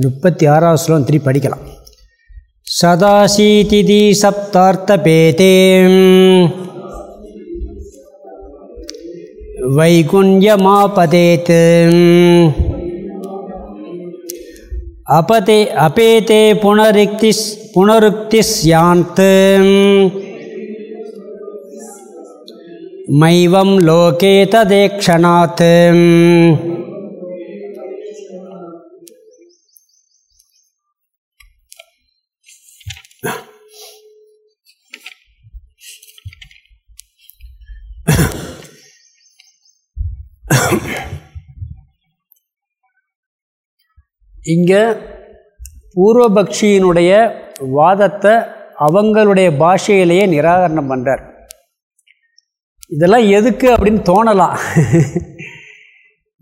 முப்பத்தி ஆறாவது ஸ்லோகம் திருப்பி படிக்கலாம். சதாசீதிதி சப்தார்த்தபேதே. வைகுண்யமாபதேத். அபதே அபேதே புனருக்தி புனருக்திஸ்யாந்த். மைவம் லோகே ததேக்ஷணாத். இங்கே பூர்வபக்ஷியினுடைய வாதத்தை அவங்களுடைய பாஷையிலேயே நிராகரணம் பண்ணுறார் இதெல்லாம் எதுக்கு அப்படின்னு தோணலாம்.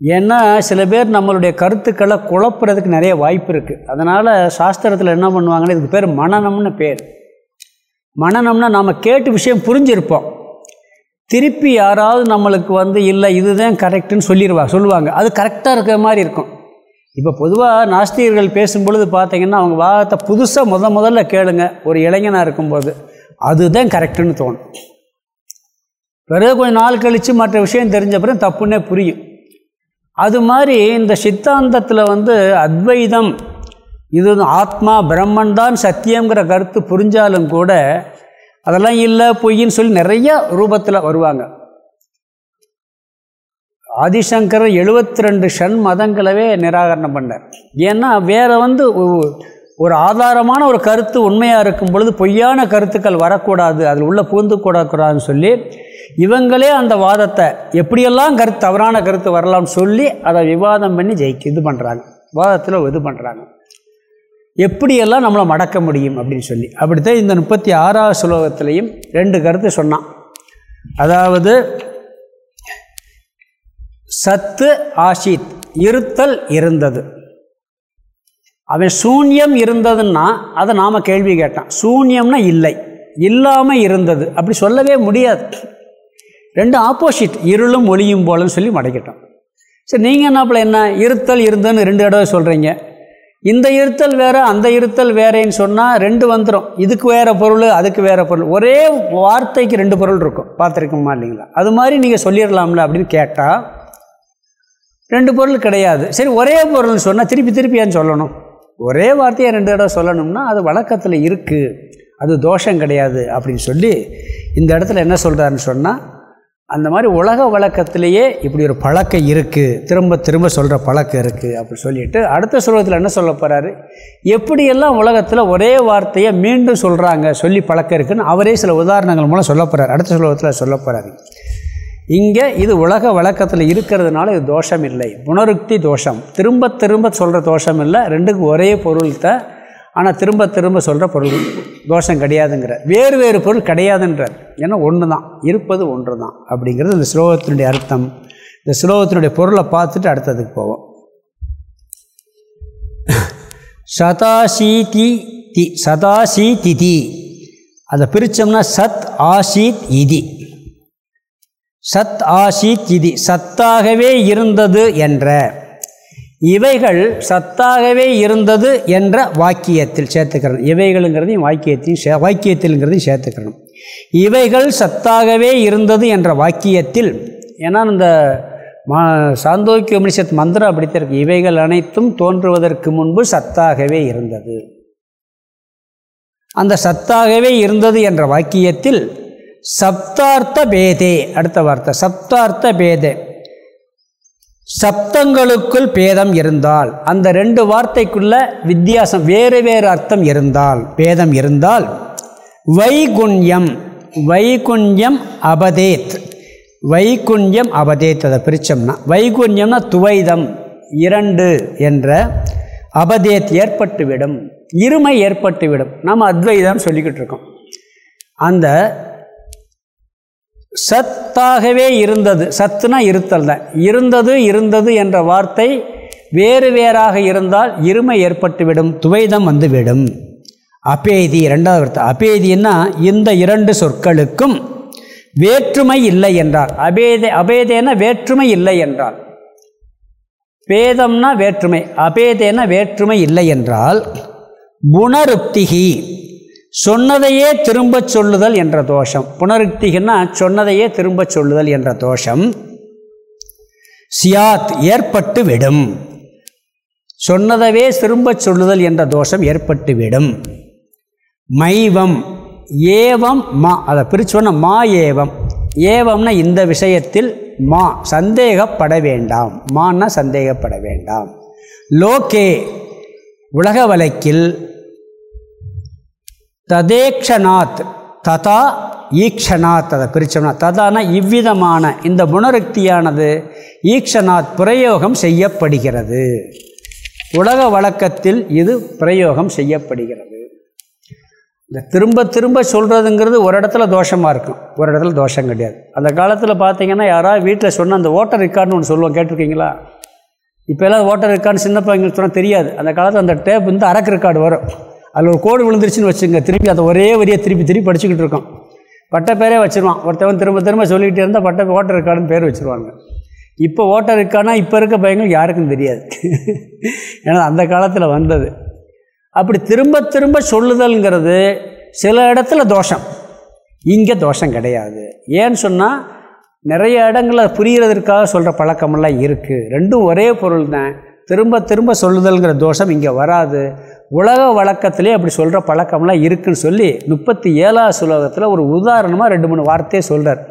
ஏன்னா சில பேர் நம்மளுடைய கருத்துக்களை குழப்புறதுக்கு நிறைய வாய்ப்பு இருக்குது அதனால் சாஸ்திரத்தில் என்ன பண்ணுவாங்கன்னா இதுக்கு பேர் மனநம்னு பேர். மனநம்னா நாம் கேட்டு விஷயம் புரிஞ்சிருப்போம். திருப்பி யாராவது நம்மளுக்கு வந்து இல்லை இதுதான் கரெக்டுன்னு சொல்லிடுவா சொல்லுவாங்க. அது கரெக்டாக இருக்கிற மாதிரி இருக்கும். இப்போ பொதுவாக நாஸ்திகர்கள் பேசும்பொழுது பார்த்தீங்கன்னா அவங்க வாதத்தை புதுசாக முத முதல்ல கேளுங்க. ஒரு இளைஞனாக இருக்கும்போது அதுதான் கரெக்டுன்னு தோணும். பிறகு கொஞ்சம் நாள் கழித்து மற்ற விஷயம் தெரிஞ்ச பிறகு தப்புன்னே புரியும். அது மாதிரி இந்த சித்தாந்தத்தில் வந்து அத்வைதம் இது ஆத்மா பிரம்மன் தான் சத்தியங்கிற கருத்து புரிஞ்சாலும் கூட அதெல்லாம் இல்லை பொய்ன்னு சொல்லி நிறைய ரூபத்தில் வருவாங்க. ஆதிசங்கர் எழுபத்தி ரெண்டு ஷண் மதங்களவே நிராகரணம் பண்ணார். ஏன்னா வேறு வந்து ஒரு ஆதாரமான ஒரு கருத்து உண்மையாக இருக்கும் பொழுது பொய்யான கருத்துக்கள் வரக்கூடாது அதில் உள்ள பூந்து கூடக்கூடாதுன்னு சொல்லி இவங்களே அந்த வாதத்தை எப்படியெல்லாம் கருத்து தவறான கருத்து வரலாம்னு சொல்லி அதை விவாதம் பண்ணி ஜெயிக்க இது பண்ணுறாங்க வாதத்தில் இது பண்ணுறாங்க எப்படியெல்லாம் நம்மளை மடக்க முடியும் அப்படின்னு சொல்லி. அப்படித்தான் இந்த முப்பத்தி ஆறாவது ஸ்லோகத்திலையும் ரெண்டு கருத்து சொன்னான். அதாவது சத்து ஆஷித் இருத்தல் இருந்தது. அவன் சூன்யம் இருந்ததுன்னா அதை நாம் கேள்வி கேட்டான். சூன்யம்னா இல்லை இல்லாமல் இருந்தது. அப்படி சொல்லவே முடியாது. ரெண்டு ஆப்போசிட் இருளும் ஒளியும் போலன்னு சொல்லி மடக்கிட்டோம் சரி நீங்கள் என்னப்பில் என்ன? இருத்தல் இருந்ததுன்னு ரெண்டு தடவை சொல்கிறீங்க இந்த இருத்தல் வேறு அந்த இருத்தல் வேறேன்னு சொன்னால் ரெண்டு வந்துடும் இதுக்கு வேறு பொருள் அதுக்கு வேறு பொருள். ஒரே வார்த்தைக்கு ரெண்டு பொருள் இருக்கும். பார்த்துருக்கோமா இல்லைங்களா? அது மாதிரி நீங்கள் சொல்லிடலாம்ல அப்படின்னு கேட்டால் ரெண்டு பொருள் கிடையாது. சரி ஒரே பொருள்னு சொன்னால் திருப்பி திருப்பி ஏன் சொல்லணும்? ஒரே வார்த்தையை ரெண்டு தடவை சொல்லணும்னா அது வழக்கத்தில் இருக்குது அது தோஷம் கிடையாது அப்படின்னு சொல்லி இந்த இடத்துல என்ன சொல்கிறாருன்னு சொன்னால் அந்த மாதிரி உலக வழக்கத்திலேயே இப்படி ஒரு பழக்கம் இருக்குது திரும்ப திரும்ப சொல்கிற பழக்கம் இருக்குது அப்படி சொல்லிட்டு அடுத்த சுலகத்தில் என்ன சொல்ல போகிறாரு எப்படியெல்லாம் உலகத்தில் ஒரே வார்த்தையை மீண்டும் சொல்கிறாங்க சொல்லி பழக்கம் இருக்குதுன்னு அவரே சில உதாரணங்கள் மூலம் சொல்ல போகிறார் அடுத்த சுலகத்தில் சொல்ல போகிறாரு இங்கே இது உலக வழக்கத்தில் இருக்கிறதுனால இது தோஷம் இல்லை. புனருக்தி தோஷம். திரும்ப திரும்ப சொல்கிற தோஷம் இல்லை. ரெண்டுக்கும் ஒரே பொருள்கிட்ட ஆனால் திரும்ப திரும்ப சொல்கிற பொருள் தோஷம் கிடையாதுங்கிற. வேறு வேறு பொருள் கிடையாதுன்றார். ஏன்னா ஒன்று தான் இருப்பது ஒன்று தான் அப்படிங்கிறது இந்த ஸ்லோகத்தினுடைய அர்த்தம். இந்த ஸ்லோகத்தினுடைய பொருளை பார்த்துட்டு அடுத்ததுக்கு போவோம். சதாசீதி தி சதாசி திதி அதை பிரித்தோம்னா சத் ஆசீத் இதி. சத் ஆசீத் இதி. சத்தாகவே இருந்தது என்ற இவைகள் சத்தாகவே இருந்தது என்ற வாக்கியத்தில் சேர்த்துக்கிறோம் இவைகளுங்கிறதையும் வாக்கியத்தையும் சே வாக்கியத்தில்ங்கிறதையும் சேர்த்துக்கிறோம் இவைகள் சத்தாகவே இருந்தது என்ற வாக்கியத்தில் ஏன்னா இந்த மா சாந்தோக்கிய உபனிஷத் மந்திரம் அப்படித்தான் இருக்கு. இவைகள் அனைத்தும் தோன்றுவதற்கு முன்பு சத்தாகவே இருந்தது. அந்த சத்தாகவே இருந்தது என்ற வாக்கியத்தில் சப்தார்த்த பேதே அடுத்த வார்த்தை சப்தார்த்த பேதே. சப்தங்களுக்குள் பேதம் இருந்தால் அந்த ரெண்டு வார்த்தைக்குள்ள வித்தியாசம் வேறு வேறு அர்த்தம் இருந்தால் பேதம் இருந்தால் வைகுண்யம் வைகுண்யம் அபதேத் வைகுண்யம் அபதேத் அதை பிரித்தோம்னா வைகுண்யம்னா துவைதம் இரண்டு என்ற அபதேத் ஏற்பட்டுவிடும் இருமை ஏற்பட்டுவிடும். நம்ம அத்வைதம் சொல்லிக்கிட்டு இருக்கோம். அந்த சத்தாகவே இருந்தது. சத்துனா இருத்தல் தான். இருந்தது இருந்தது என்ற வார்த்தை வேறு வேறாக இருந்தால் இருமை ஏற்பட்டுவிடும் துவைதம் வந்துவிடும். அபேதி இரண்டாவது வார்த்தை. அபேதின்னா இந்த இரண்டு சொற்களுக்கும் வேற்றுமை இல்லை என்றார் அபேதே அபேதேன வேற்றுமை இல்லை என்றால். பேதம்னா வேற்றுமை. அபேதேன வேற்றுமை இல்லை என்றால் புனருப்திகி சொன்னதையே திரும்பச் சொல்லுதல் என்ற தோஷம். புனருக்திகன்னா சொன்னதையே திரும்பச் சொல்லுதல் என்ற தோஷம். சியாத் ஏற்பட்டு விடும் சொன்னதவே திரும்பச் சொல்லுதல் என்ற தோஷம் ஏற்பட்டு விடும் மைவம் ஏவம் மா. அதை பிரித்து சொன்ன மா ஏவம். ஏவம்னா இந்த விஷயத்தில் மா. சந்தேகப்பட வேண்டாம். மான்னா சந்தேகப்பட வேண்டாம். லோகே உலக வழக்கில் ததேக்ஷனாத் ததா ஈக்ஷனாத் அதை பிரித்தோம்னா ததான இவ்விதமான இந்த புனருக்தியானது ஈக்ஷனாத் பிரயோகம் செய்யப்படுகிறது. உலக வழக்கத்தில் இது பிரயோகம் செய்யப்படுகிறது. இந்த திரும்ப திரும்ப சொல்கிறதுங்கிறது ஒரு இடத்துல தோஷமாக இருக்கும். ஒரு இடத்துல தோஷம் கிடையாது. அந்த காலத்தில் பார்த்தீங்கன்னா யாராவது வீட்டில் சொன்ன அந்த ஓட்டர் ரெக்கார்டுன்னு ஒன்று சொல்லுவோம் கேட்டிருக்கீங்களா? இப்போ எல்லாம் ஓட்டர் ரெக்கார்டு சின்ன பையங்களுக்கு சொன்னால் தெரியாது. அந்த காலத்தில் அந்த டேப் வந்து அரக்கு ரெக்கார்டு வரும். அதில் ஒரு கோடு விழுந்துருச்சுன்னு வச்சுங்க திருப்பி அதை ஒரே வரியை திருப்பி திருப்பி படிச்சுக்கிட்டு இருக்கோம். பட்ட பேரே வச்சுருவான். ஒருத்தவன் திரும்ப திரும்ப சொல்லிக்கிட்டே இருந்தால் பட்ட ஓட்டர் இருக்காடுன்னு பேர் வச்சுருவாங்க. இப்போ ஓட்டர் இருக்கானா இப்போ இருக்க பையங்களுக்கு யாருக்கும் தெரியாது. ஏன்னா அந்த காலத்தில் வந்தது. அப்படி திரும்ப திரும்ப சொல்லுதல்ங்கிறது சில இடத்துல தோஷம். இங்கே தோஷம் கிடையாது. ஏன்னு சொன்னால் நிறைய இடங்களில் புரிகிறதற்காக சொல்கிற பழக்கமெல்லாம் இருக்குது ரெண்டும் ஒரே பொருள் தான் திரும்ப திரும்ப சொல்லுதல்ங்கிற தோஷம் இங்கே வராது. உலக வழக்கத்திலே அப்படி சொல்கிற பழக்கம்லாம் இருக்குதுன்னு சொல்லி முப்பத்தி ஏழாவது சுலோகத்தில் ஒரு உதாரணமாக ரெண்டு மூணு வார்த்தையை சொல்கிறார்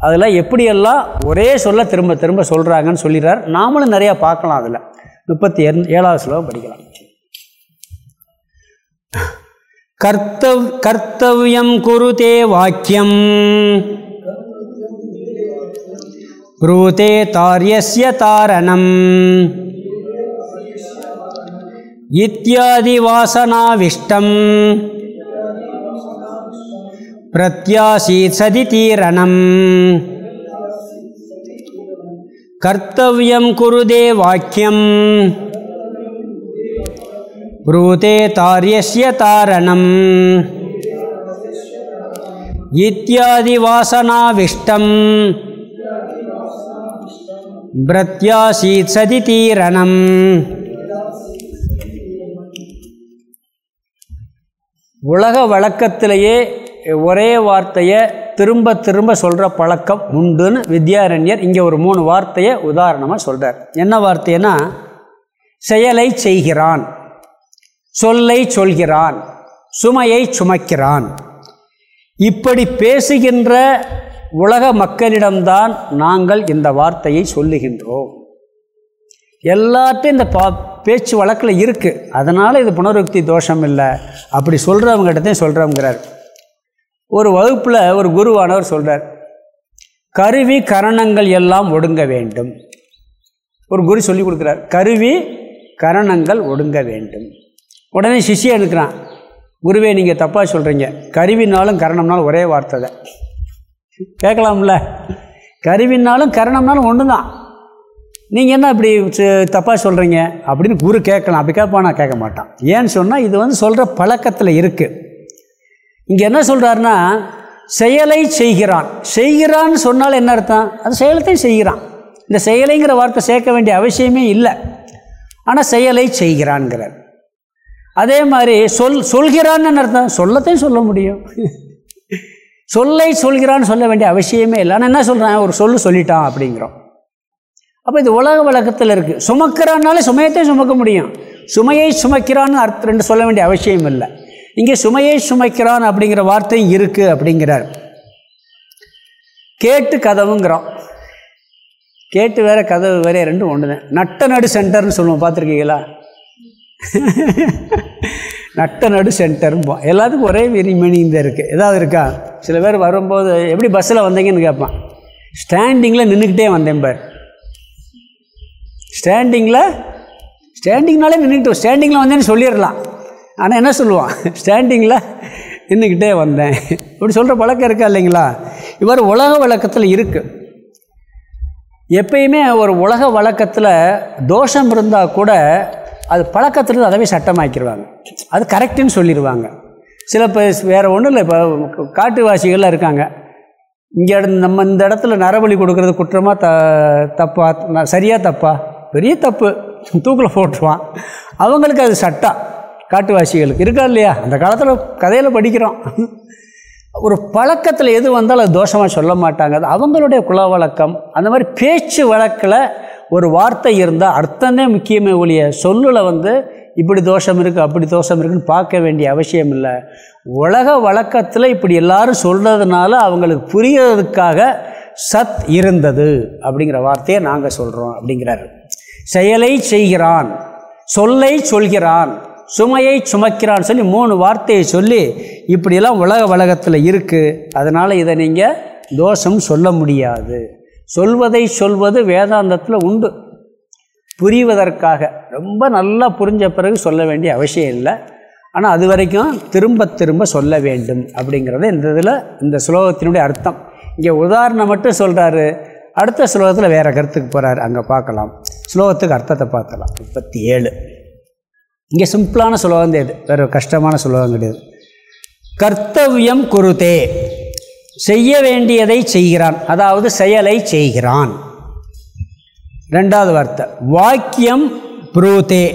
அதில் எப்படியெல்லாம் ஒரே சொல்ல திரும்ப திரும்ப சொல்கிறாங்கன்னு சொல்லிடுறார் நாமளும் நிறையா பார்க்கலாம் அதில் முப்பத்தி ஏழாவது ஸ்லோகம் படிக்கலாம் கர்த்தவ் கர்த்தவியம் குருதே வாக்கியம் ब्रूते तार्यस्य तारणम् इत्यादिवासनाविष्टम् प्रत्यासीत् सदितीरणम् कर्तव्यं कुरुदे वाक्यं ब्रूते तार्यस्य तारणम् इत्यादिवासनाविष्टम् प्रत्यासीत् सदितीरणम् உலக வழக்கத்திலேயே ஒரே வார்த்தையை திரும்ப திரும்ப சொல்கிற பழக்கம் உண்டுன்னு வித்யாரண்யர் இங்கே ஒரு மூணு வார்த்தையை உதாரணமாக சொல்கிறார் என்ன வார்த்தைன்னா செயலை செய்கிறான் சொல்லை சொல்கிறான் சுமையை சுமக்கிறான். இப்படி பேசுகின்ற உலக மக்களிடம்தான் நாங்கள் இந்த வார்த்தையை சொல்லுகின்றோம். எல்லாத்தையும் இந்த பா பேச்சு வழக்கில் இருக்குது அதனால் இது புனருக்தி தோஷம் இல்லை. அப்படி சொல்கிறவங்ககிட்டத்தையும் சொல்கிறவங்கிறார் ஒரு வகுப்பில் ஒரு குருவானவர் சொல்கிறார் கருவி கரணங்கள் எல்லாம் ஒடுங்க வேண்டும். ஒரு குரு சொல்லி கொடுக்குறார் கருவி கரணங்கள் ஒடுங்க வேண்டும். உடனே சிஷியை எடுக்கிறான் குருவே நீங்கள் தப்பாக சொல்கிறீங்க கருவினாலும் கரணம்னாலும் ஒரே வார்த்தை தான். கேட்கலாம்ல. கருவினாலும் கரணம்னாலும் ஒன்று தான் நீங்கள் என்ன இப்படி தப்பாக சொல்கிறீங்க அப்படின்னு குரு கேட்கலாம். அப்படி கேட்பானா? கேட்க மாட்டான். ஏன்னு சொன்னால் இது வந்து சொல்கிற பழக்கத்தில் இருக்குது இங்கே என்ன சொல்கிறாருன்னா செயலை செய்கிறான். செய்கிறான்னு சொன்னால் என்ன அர்த்தம்? அது செயலத்தையும் செய்கிறான். இந்த செயலைங்கிற வார்த்தை சேர்க்க வேண்டிய அவசியமே இல்லை. ஆனால் செயலை செய்கிறான்ங்கிறார் அதே மாதிரி சொல் சொல்கிறான்னு அர்த்தம்? சொல்லத்தையும் சொல்ல முடியும். சொல்லை சொல்கிறான்னு சொல்ல வேண்டிய அவசியமே இல்லை. ஆனால் என்ன சொல்கிறேன் ஒரு சொல்லு சொல்லிட்டான் அப்படிங்கிறோம். அப்போ இது உலக வழக்கத்தில் இருக்குது சுமக்கிறான்னாலே சுமையத்தையும் சுமக்க முடியும். சுமையை சுமக்கிறான்னு அர்த்தம் ரெண்டு சொல்ல வேண்டிய அவசியம் இல்லை. இங்கே சுமையை சுமைக்கிறான் அப்படிங்கிற வார்த்தையும் இருக்குது அப்படிங்கிறார். கேட்டு கதவுங்கிறோம் கேட்டு வேற கதவு வேற ரெண்டும் ஒன்று தான் நட்ட நடு சென்டர்னு சொல்லுவோம் பார்த்துருக்கீங்களா? நட்ட நடு சென்டரும்போம் எல்லாத்துக்கும் ஒரே மீனிங் தான் இருக்குது ஏதாவது இருக்கா? சில பேர் வரும்போது எப்படி பஸ்ஸில் வந்தீங்கன்னு கேட்பான். ஸ்டாண்டிங்கில் நின்றுக்கிட்டே வந்தேன் பார். ஸ்டாண்டிங்கில் ஸ்டாண்டிங்னாலே நின்றுக்கிட்டு ஸ்டாண்டிங்கில் வந்தேன்னு சொல்லிடலாம். ஆனால் என்ன சொல்லுவான்? ஸ்டாண்டிங்கில் நின்றுக்கிட்டே வந்தேன். இப்படி சொல்கிற பழக்கம் இருக்கா இல்லைங்களா? இவர் உலக வழக்கத்தில் இருக்குது எப்பயுமே ஒரு உலக வழக்கத்தில் தோஷம் இருந்தால் கூட அது பழக்கத்தில் அதவே சட்டமாக்கிடுவாங்க அது கரெக்டுன்னு சொல்லிடுவாங்க சில பேர் வேறு ஒன்றும் இல்லை. இப்போ காட்டுவாசிகள்லாம் இருக்காங்க. இங்கே நம்ம இந்த இடத்துல நரபலி கொடுக்குறது குற்றமாக த தப்பா சரியாக தப்பா? பெரிய தப்பு. தூக்கில் போட்டுருவான். அவங்களுக்கு அது சட்டம் காட்டுவாசிகளுக்கு. இருக்கா இல்லையா? அந்த காலத்தில் கதையில் படிக்கிறோம். ஒரு பழக்கத்தில் எது வந்தாலும் அது தோஷமாக சொல்ல மாட்டாங்க. அது அவங்களுடைய குல வழக்கம். அந்த மாதிரி பேச்சு வழக்கில் ஒரு வார்த்தை இருந்தால் அர்த்தமே முக்கியமே ஒழிய சொல்லில் வந்து இப்படி தோஷம் இருக்குது அப்படி தோஷம் இருக்குன்னு பார்க்க வேண்டிய அவசியம் இல்லை. உலக வழக்கத்தில் இப்படி எல்லாரும் சொல்கிறதுனால அவங்களுக்கு புரியறதுக்காக சத் இருந்தது அப்படிங்கிற வார்த்தையை நாங்கள் சொல்கிறோம் அப்படிங்கிறாரு. செயலை செய்கிறான் சொல்லை சொல்கிறான் சுமையை சுமக்கிறான்னு சொல்லி மூணு வார்த்தையை சொல்லி இப்படியெல்லாம் உலக வழகத்தில் இருக்குது அதனால் இதை நீங்கள் தோஷம் சொல்ல முடியாது. சொல்வதை சொல்வது வேதாந்தத்தில் உண்டு. புரிவதற்காக. ரொம்ப நல்லா புரிஞ்ச பிறகு சொல்ல வேண்டிய அவசியம் இல்லை. ஆனால் அது வரைக்கும் திரும்ப திரும்ப சொல்ல வேண்டும் அப்படிங்கிறது இந்த இதில் இந்த ஸ்லோகத்தினுடைய அர்த்தம். இங்கே உதாரணம் மட்டும் சொல்கிறாரு அடுத்த ஸ்லோகத்தில் வேறு கருத்துக்கு போகிறார் அங்கே பார்க்கலாம். ஸ்லோகத்துக்கு அர்த்தத்தை பார்க்கலாம். முப்பத்தி ஏழு இங்கே சிம்பிளான ஸ்லோகம் தான் இது. வேறு கஷ்டமான ஸ்லோகம் கிடையாது. கர்த்தவியம் குருதே செய்ய வேண்டியதை செய்கிறான். அதாவது செயலை செய்கிறான். ரெண்டாவது வார்த்தை. வாக்கியம் புரூதே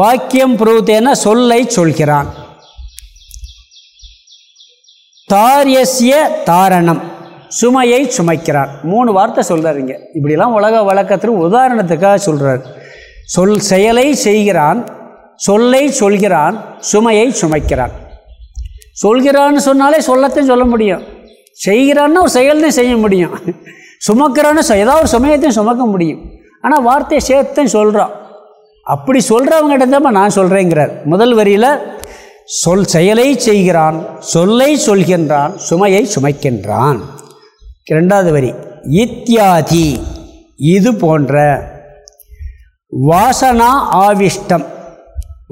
வாக்கியம் புரூதேன்னா சொல்லை சொல்கிறான். தாரியசிய தாரணம். சுமையை சுமைக்கிறான் மூணு வார்த்தை சொல்கிறாருங்க இப்படிலாம் உலக வழக்கத்தில் உதாரணத்துக்காக சொல்கிறார் சொல் செயலை செய்கிறான் சொல்லை சொல்கிறான் சுமையை சுமைக்கிறான். சொல்கிறான்னு சொன்னாலே சொல்லத்தையும் சொல்ல முடியும். செய்கிறான்னு ஒரு செயல்தான் செய்ய முடியும். சுமக்கிறான்னு ஏதாவது ஒரு சமயத்தையும் சுமக்க முடியும். ஆனால் வார்த்தையை சேர்த்தையும் சொல்கிறான் அப்படி சொல்கிறவங்ககிட்ட தான் நான் சொல்கிறேங்கிறார் முதல் வரியில் சொல் செயலை செய்கிறான் சொல்லை சொல்கின்றான் சுமையை சுமைக்கின்றான். ரெண்டாவது வரி. இத்தியாதி இது போன்ற வாசனா ஆவிஷ்டம்.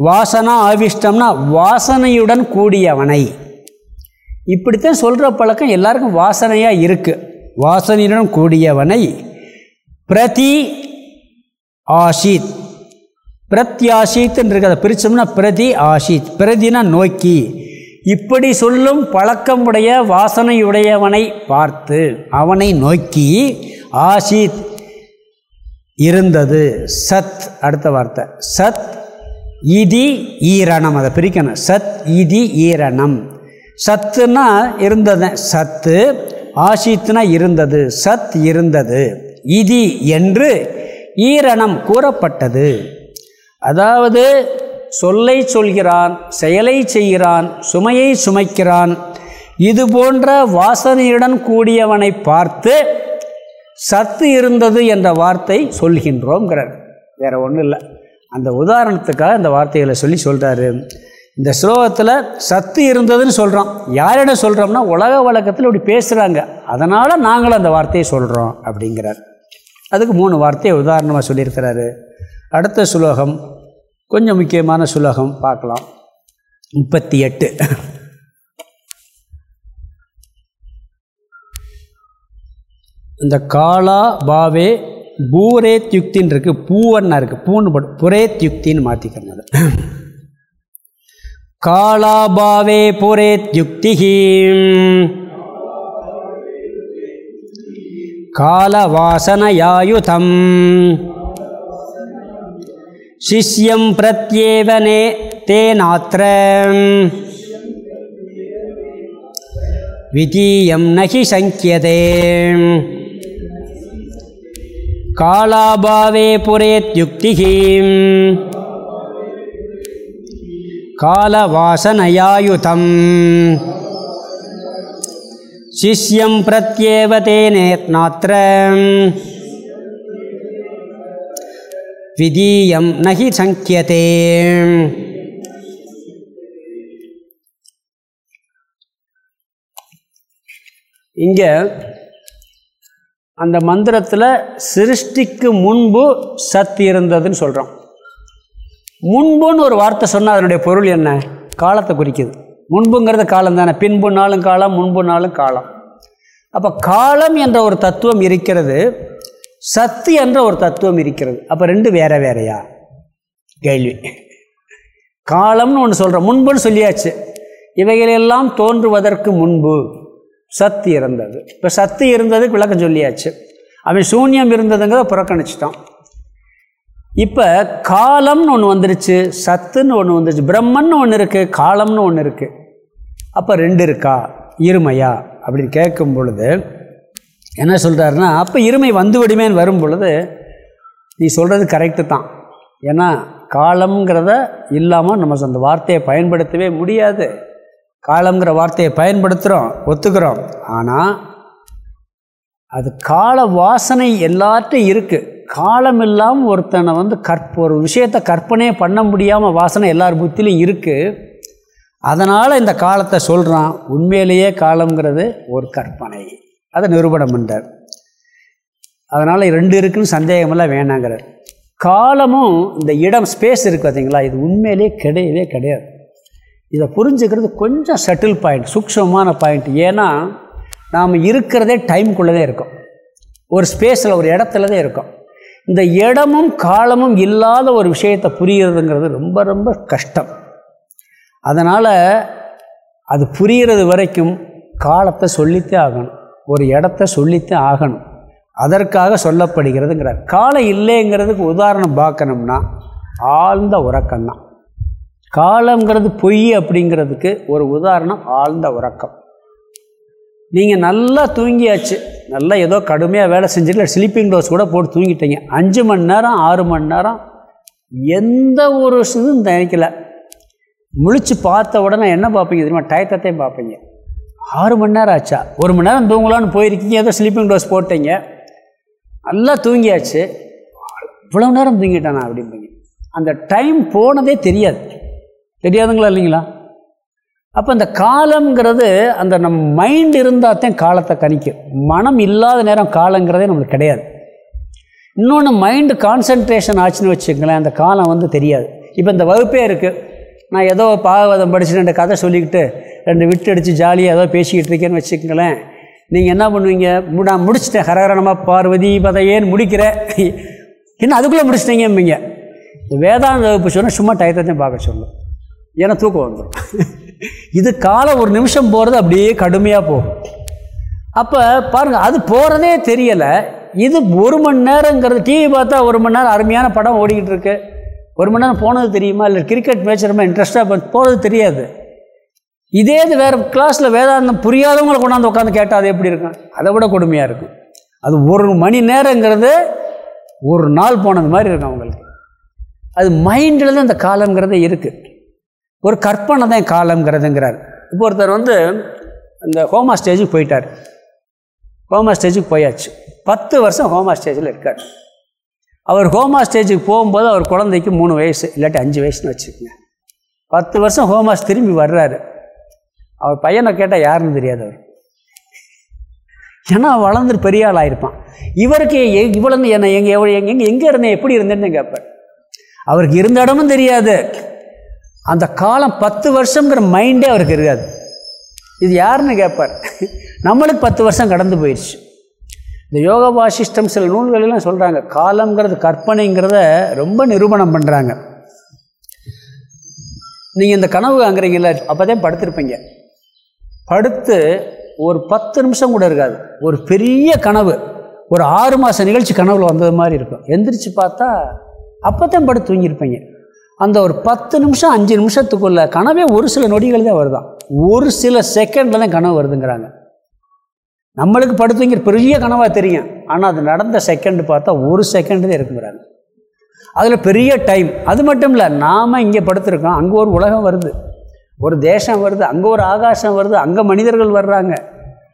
வாசனா ஆவிஷ்டம்னா வாசனையுடன் கூடியவனை. இப்படித்தான் சொல்கிற பழக்கம் எல்லாருக்கும் வாசனையாக இருக்குது வாசனையுடன் கூடியவனை பிரதி ஆஷித். பிரத்யாஷித்ன்னு இருக்கிறத பிரித்தோம்னா பிரதி ஆஷித். பிரதினா நோக்கி. இப்படி சொல்லும் பழக்கமுடைய வாசனையுடையவனை பார்த்து அவனை நோக்கி ஆஷித் இருந்தது. சத் அடுத்த வார்த்தை. சத் இதி ஈரணம். அதை பிரிக்கணும். சத் இதி ஈரணம். சத்துனா இருந்தது. சத்து. ஆசித்துனா இருந்தது. சத் இருந்தது. இதி என்று ஈரணம் கூறப்பட்டது. அதாவது சொல்லை சொல்கிறான் செயலை செய்கிறான் சுமையை சுமைக்கிறான். இது போன்ற வாசனையுடன் கூடியவனை பார்த்து சத்து இருந்தது என்ற வார்த்தை சொல்கின்றோங்கிறார். வேறு ஒன்றும் இல்லை. அந்த உதாரணத்துக்காக இந்த வார்த்தைகளை சொல்லி சொல்கிறாரு இந்த ஸ்லோகத்தில் சத்து இருந்ததுன்னு சொல்கிறோம் யாரிடம் சொல்கிறோம்னா உலக வழக்கத்தில் இப்படி பேசுகிறாங்க அதனால் நாங்களும் அந்த வார்த்தையை சொல்கிறோம் அப்படிங்கிறார். அதுக்கு மூணு வார்த்தையை உதாரணமாக சொல்லியிருக்கிறாரு. அடுத்த ஸ்லோகம். கொஞ்சம் முக்கியமான சுலகம் பார்க்கலாம். முப்பத்தி எட்டு இந்த காலா பாவே பூரேத் யுக்தின்னு இருக்குது பூவன்னா இருக்குது பூன்னு போட்டு புரேத் யுக்தின்னு மாற்றிக்கிறனால காலாபாவே புரேத் யுக்தி காலவாசனயாயுதம் சிஷ்யம் பிரத்யேவனே தேனாத்திர விதீயம் நகி சங்கியதே. காலாபாவே புரேத்யுக்திः காலவாசனயாயுதம். சிஷ்யம் பிரத்யேவ தேனேத்நாத்திர விதீயம் நகி சங்கியதே. இங்கே அந்த மந்திரத்தில் சிருஷ்டிக்கு முன்பு சத் இருந்ததுன்னு சொல்கிறோம் முன்புன்னு ஒரு வார்த்தை சொன்னால் அதனுடைய பொருள் என்ன? காலத்தை குறிக்குது. முன்புங்கிறது காலம் தானே. பின்பு நாளும் காலம் முன்பு நாளும் காலம். அப்போ காலம் என்ற ஒரு தத்துவம் இருக்கிறது. சத்து என்ற ஒரு தத்துவம் இருக்கிறது. அப்போ ரெண்டு வேற வேறையா? கேள்வி. காலம்னு ஒன்று சொல்கிறோம் முன்புன்னு சொல்லியாச்சு. இவைகளெல்லாம் தோன்றுவதற்கு முன்பு சத்து இருந்தது. இப்போ சத்து இருந்ததுக்கு விளக்கம் சொல்லியாச்சு. அவன் சூன்யம் இருந்ததுங்கிறத புறக்கணிச்சிட்டான். இப்போ காலம்னு ஒன்று வந்துருச்சு சத்துன்னு ஒன்று வந்துருச்சு பிரம்மன்னு ஒன்று இருக்குது காலம்னு ஒன்று இருக்குது அப்போ ரெண்டு இருக்கா? இருமையா? அப்படின்னு கேட்கும் பொழுது என்ன சொல்கிறாருன்னா அப்போ இருமை வந்துவிடுமேன்னு வரும் பொழுது நீ சொல்கிறது கரெக்டு தான். ஏன்னா காலம்ங்கிறத இல்லாமல் நம்ம அந்த வார்த்தையை பயன்படுத்தவே முடியாது. காலம்ங்கிற வார்த்தையை பயன்படுத்துகிறோம் ஒத்துக்கிறோம். ஆனால் அது கால வாசனை எல்லாத்தையும் இருக்குது காலம் இல்லாமல் ஒருத்தனை வந்து கற்ப ஒரு விஷயத்தை கற்பனையே பண்ண முடியாமல் வாசனை எல்லார் புத்திலையும் இருக்குது அதனால் இந்த காலத்தை சொல்கிறான் உண்மையிலேயே காலங்கிறது ஒரு கற்பனை. அதை நிரூபணம் பண்ணுறார் அதனால் ரெண்டு இருக்குன்னு சந்தேகமெல்லாம் வேணாங்கிறார். காலமும் இந்த இடம் ஸ்பேஸ் இருக்குது பார்த்தீங்களா இது உண்மையிலே கிடையவே கிடையாது. இதை புரிஞ்சுக்கிறது கொஞ்சம் செட்டில் பாயிண்ட் சூக்ஷமான பாயிண்ட் ஏன்னா நாம் இருக்கிறதே டைமுக்குள்ளே தான் இருக்கோம். ஒரு ஸ்பேஸில் ஒரு இடத்துல தான் இருக்கோம். இந்த இடமும் காலமும் இல்லாத ஒரு விஷயத்தை புரிகிறதுங்கிறது ரொம்ப ரொம்ப கஷ்டம். அதனால் அது புரிகிறது வரைக்கும் காலத்தை சொல்லித்தே ஆகணும். ஒரு இடத்த சொல்லித்தான் ஆகணும். அதற்காக சொல்லப்படுகிறதுங்கிறார். காலம் இல்லைங்கிறதுக்கு உதாரணம் பார்க்கணும்னா ஆழ்ந்த உறக்கம்தான். காலங்கிறது பொய் அப்படிங்கிறதுக்கு ஒரு உதாரணம் ஆழ்ந்த உறக்கம். நீங்கள் நல்லா தூங்கியாச்சு நல்லா ஏதோ கடுமையாக வேலை செஞ்சுட்டு ஸ்லீப்பிங் டோஸ் கூட போட்டு தூங்கிட்டீங்க. அஞ்சு மணி நேரம் ஆறு மணி நேரம் எந்த ஒரு இதுவும் நினைக்கல. முழிச்சு பார்த்த உடனே என்ன பார்ப்பீங்க தெரியுமா? டயத்தையும் பார்ப்பீங்க. ஆறு மணி நேரம் ஆச்சா? ஒரு மணி நேரம் தூங்கலான்னு போயிருக்கீங்க ஏதோ ஸ்லீப்பிங் டோஸ் போட்டீங்க. நல்லா தூங்கியாச்சு. இவ்வளோ நேரம் தூங்கிட்டானா அப்படிம்பீங்க. அந்த டைம் போனதே தெரியாது. தெரியாதுங்களா இல்லைங்களா? அப்போ இந்த காலங்கிறது அந்த நம்ம மைண்ட் இருந்தால் தான் காலத்தை கணிக்கும். மனம் இல்லாத நேரம் காலங்கிறதே நம்மளுக்கு கிடையாது. இன்னொன்று மைண்டு கான்சன்ட்ரேஷன் ஆச்சுன்னு வச்சுக்கங்களேன் அந்த காலம் வந்து தெரியாது. இப்போ இந்த வகுப்பே இருக்குது நான் ஏதோ பாகவதம் படிச்சுட்டு கதை சொல்லிக்கிட்டு ரெண்டு விட்டு அடித்து ஜாலியாக ஏதோ பேசிக்கிட்டு இருக்கேன்னு வச்சுக்கங்களேன். நீங்கள் என்ன பண்ணுவீங்க? நான் முடிச்சிட்டேன். ஹரஹரணமாக பார்வதி பதையேன்னு முடிக்கிறேன் இன்னும் அதுக்குள்ளே முடிச்சிட்டீங்கம்பீங்க இந்த வேதாந்த வகுப்பு சொன்னால் சும்மா டயத்தையும் பார்க்க சொல்லும். ஏன்னா தூக்கம் வந்துடும் இது காலம் ஒரு நிமிஷம் போகிறது அப்படியே கடுமையாக போகும். அப்போ பாருங்கள் அது போகிறதே தெரியலை. இது ஒரு மணி நேரங்கிறது டிவி பார்த்தா ஒரு மணி நேரம் அருமையான படம் ஓடிக்கிட்டு இருக்கு. ஒரு மணி நேரம் போனது தெரியுமா? இல்லை கிரிக்கெட் மேட்ச் ரொம்ப இன்ட்ரெஸ்ட்டாக போகிறது தெரியாது. இதே இது வேறு கிளாஸில் வேதாந்தம் புரியாதவங்களை கொண்டாந்து உட்காந்து கேட்டால் அது எப்படி இருக்கும்? அதை விட கொடுமையாக இருக்கும். அது ஒரு மணி நேரங்கிறது ஒரு நாள் போனது மாதிரி இருக்கும் அவங்களுக்கு. அது மைண்டில் தான் இந்த காலங்கிறதே இருக்குது ஒரு கற்பனை தான் காலங்கிறதுங்கிறார் இப்போ ஒருத்தர் வந்து இந்த ஹோமா ஸ்டேஜுக்கு போயிட்டார். ஹோமா ஸ்டேஜுக்கு போயாச்சு. பத்து வருஷம் ஹோமா ஸ்டேஜில் இருக்கார். அவர் ஹோமா ஸ்டேஜுக்கு போகும்போது அவர் குழந்தைக்கு மூணு வயசு இல்லாட்டி அஞ்சு வயசுன்னு வச்சுக்கோங்க. பத்து வருஷம் ஹோமாஸ் திரும்பி வர்றாரு. அவர் பையனை கேட்டால் யாருன்னு தெரியாது அவர். ஏன்னா வளர்ந்துட்டு பெரிய ஆள் ஆயிருப்பான் இவருக்கு இவ்வளோ என்ன எங்கே எவ்வளோ எங்கே எங்கே இருந்தேன் எப்படி இருந்தேன்னு கேட்பேன் அவருக்கு இருந்த இடமும் தெரியாது. அந்த காலம் பத்து வருஷங்கிற மைண்டே அவருக்கு இருக்காது. இது யாருன்னு கேட்பார். நம்மளுக்கு பத்து வருஷம் கடந்து போயிடுச்சு இந்த யோக வாசிஷ்டம் சில நூல்களெல்லாம் சொல்கிறாங்க காலங்கிறது கற்பனைங்கிறத ரொம்ப நிரூபணம் பண்ணுறாங்க நீங்கள் இந்த கனவு வாங்குறீங்களா அப்போ தான் படுத்திருப்பீங்க. படுத்து ஒரு பத்து நிமிஷம் கூட இருக்காது. ஒரு பெரிய கனவு. ஒரு ஆறு மாத நிகழ்ச்சி கனவில் வந்தது மாதிரி இருக்கும். எந்திரிச்சு பார்த்தா அப்போ தான் படுத்து தூங்கியிருப்பீங்க. அந்த ஒரு பத்து நிமிஷம் அஞ்சு நிமிஷத்துக்குள்ள கனவே ஒரு சில நொடிகள் தான் வருதான் ஒரு சில செகண்டில் தான் கனவு வருதுங்கிறாங்க. நம்மளுக்கு படுத்துங்கிற பெரிய கனவாக தெரியும். ஆனால் அது நடந்த செகண்ட் பார்த்தா ஒரு செகண்டு தான் இருக்குங்கிறாங்க. அதில் பெரிய டைம். அது மட்டும் இல்லை நாம் இங்கே படுத்துருக்கோம். அங்கே ஒரு உலகம் வருது. ஒரு தேசம் வருது அங்கே ஒரு ஆகாசம் வருது அங்கே மனிதர்கள் வர்றாங்க.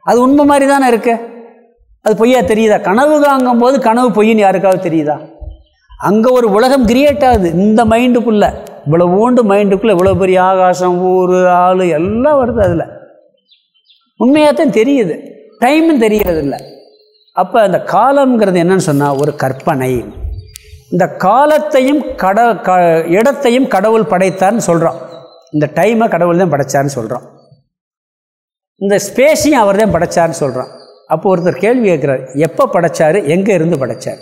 அது உண்மை மாதிரி தானே இருக்கு? அது பொய்யா தெரியுதா? கனவு காங்கும் போது கனவு பொய்ன்னு யாருக்காவது தெரியுதா? அங்கே ஒரு உலகம் கிரியேட் ஆகுது இந்த மைண்டுக்குள்ளே இவ்வளோ ஊண்டு மைண்டுக்குள்ளே இவ்வளோ பெரிய ஆகாசம் ஊர் ஆள் எல்லாம் வருது அதில். உண்மையாக தான் தெரியுது டைமும் தெரியறதில்ல. அப்போ அந்த காலம்ங்கிறது என்னன்னு சொன்னால் ஒரு கற்பனை. இந்த காலத்தையும் கட க இடத்தையும் கடவுள் படைத்தார்னு சொல்கிறோம் இந்த டைமை கடவுள் தான் படைச்சார்னு சொல்கிறோம் இந்த ஸ்பேஸையும் அவர் தான் படைச்சார்னு சொல்கிறோம் அப்போ ஒருத்தர் கேள்வி கேட்குறாரு எப்போ படைச்சார்? எங்கே இருந்து படைச்சார்?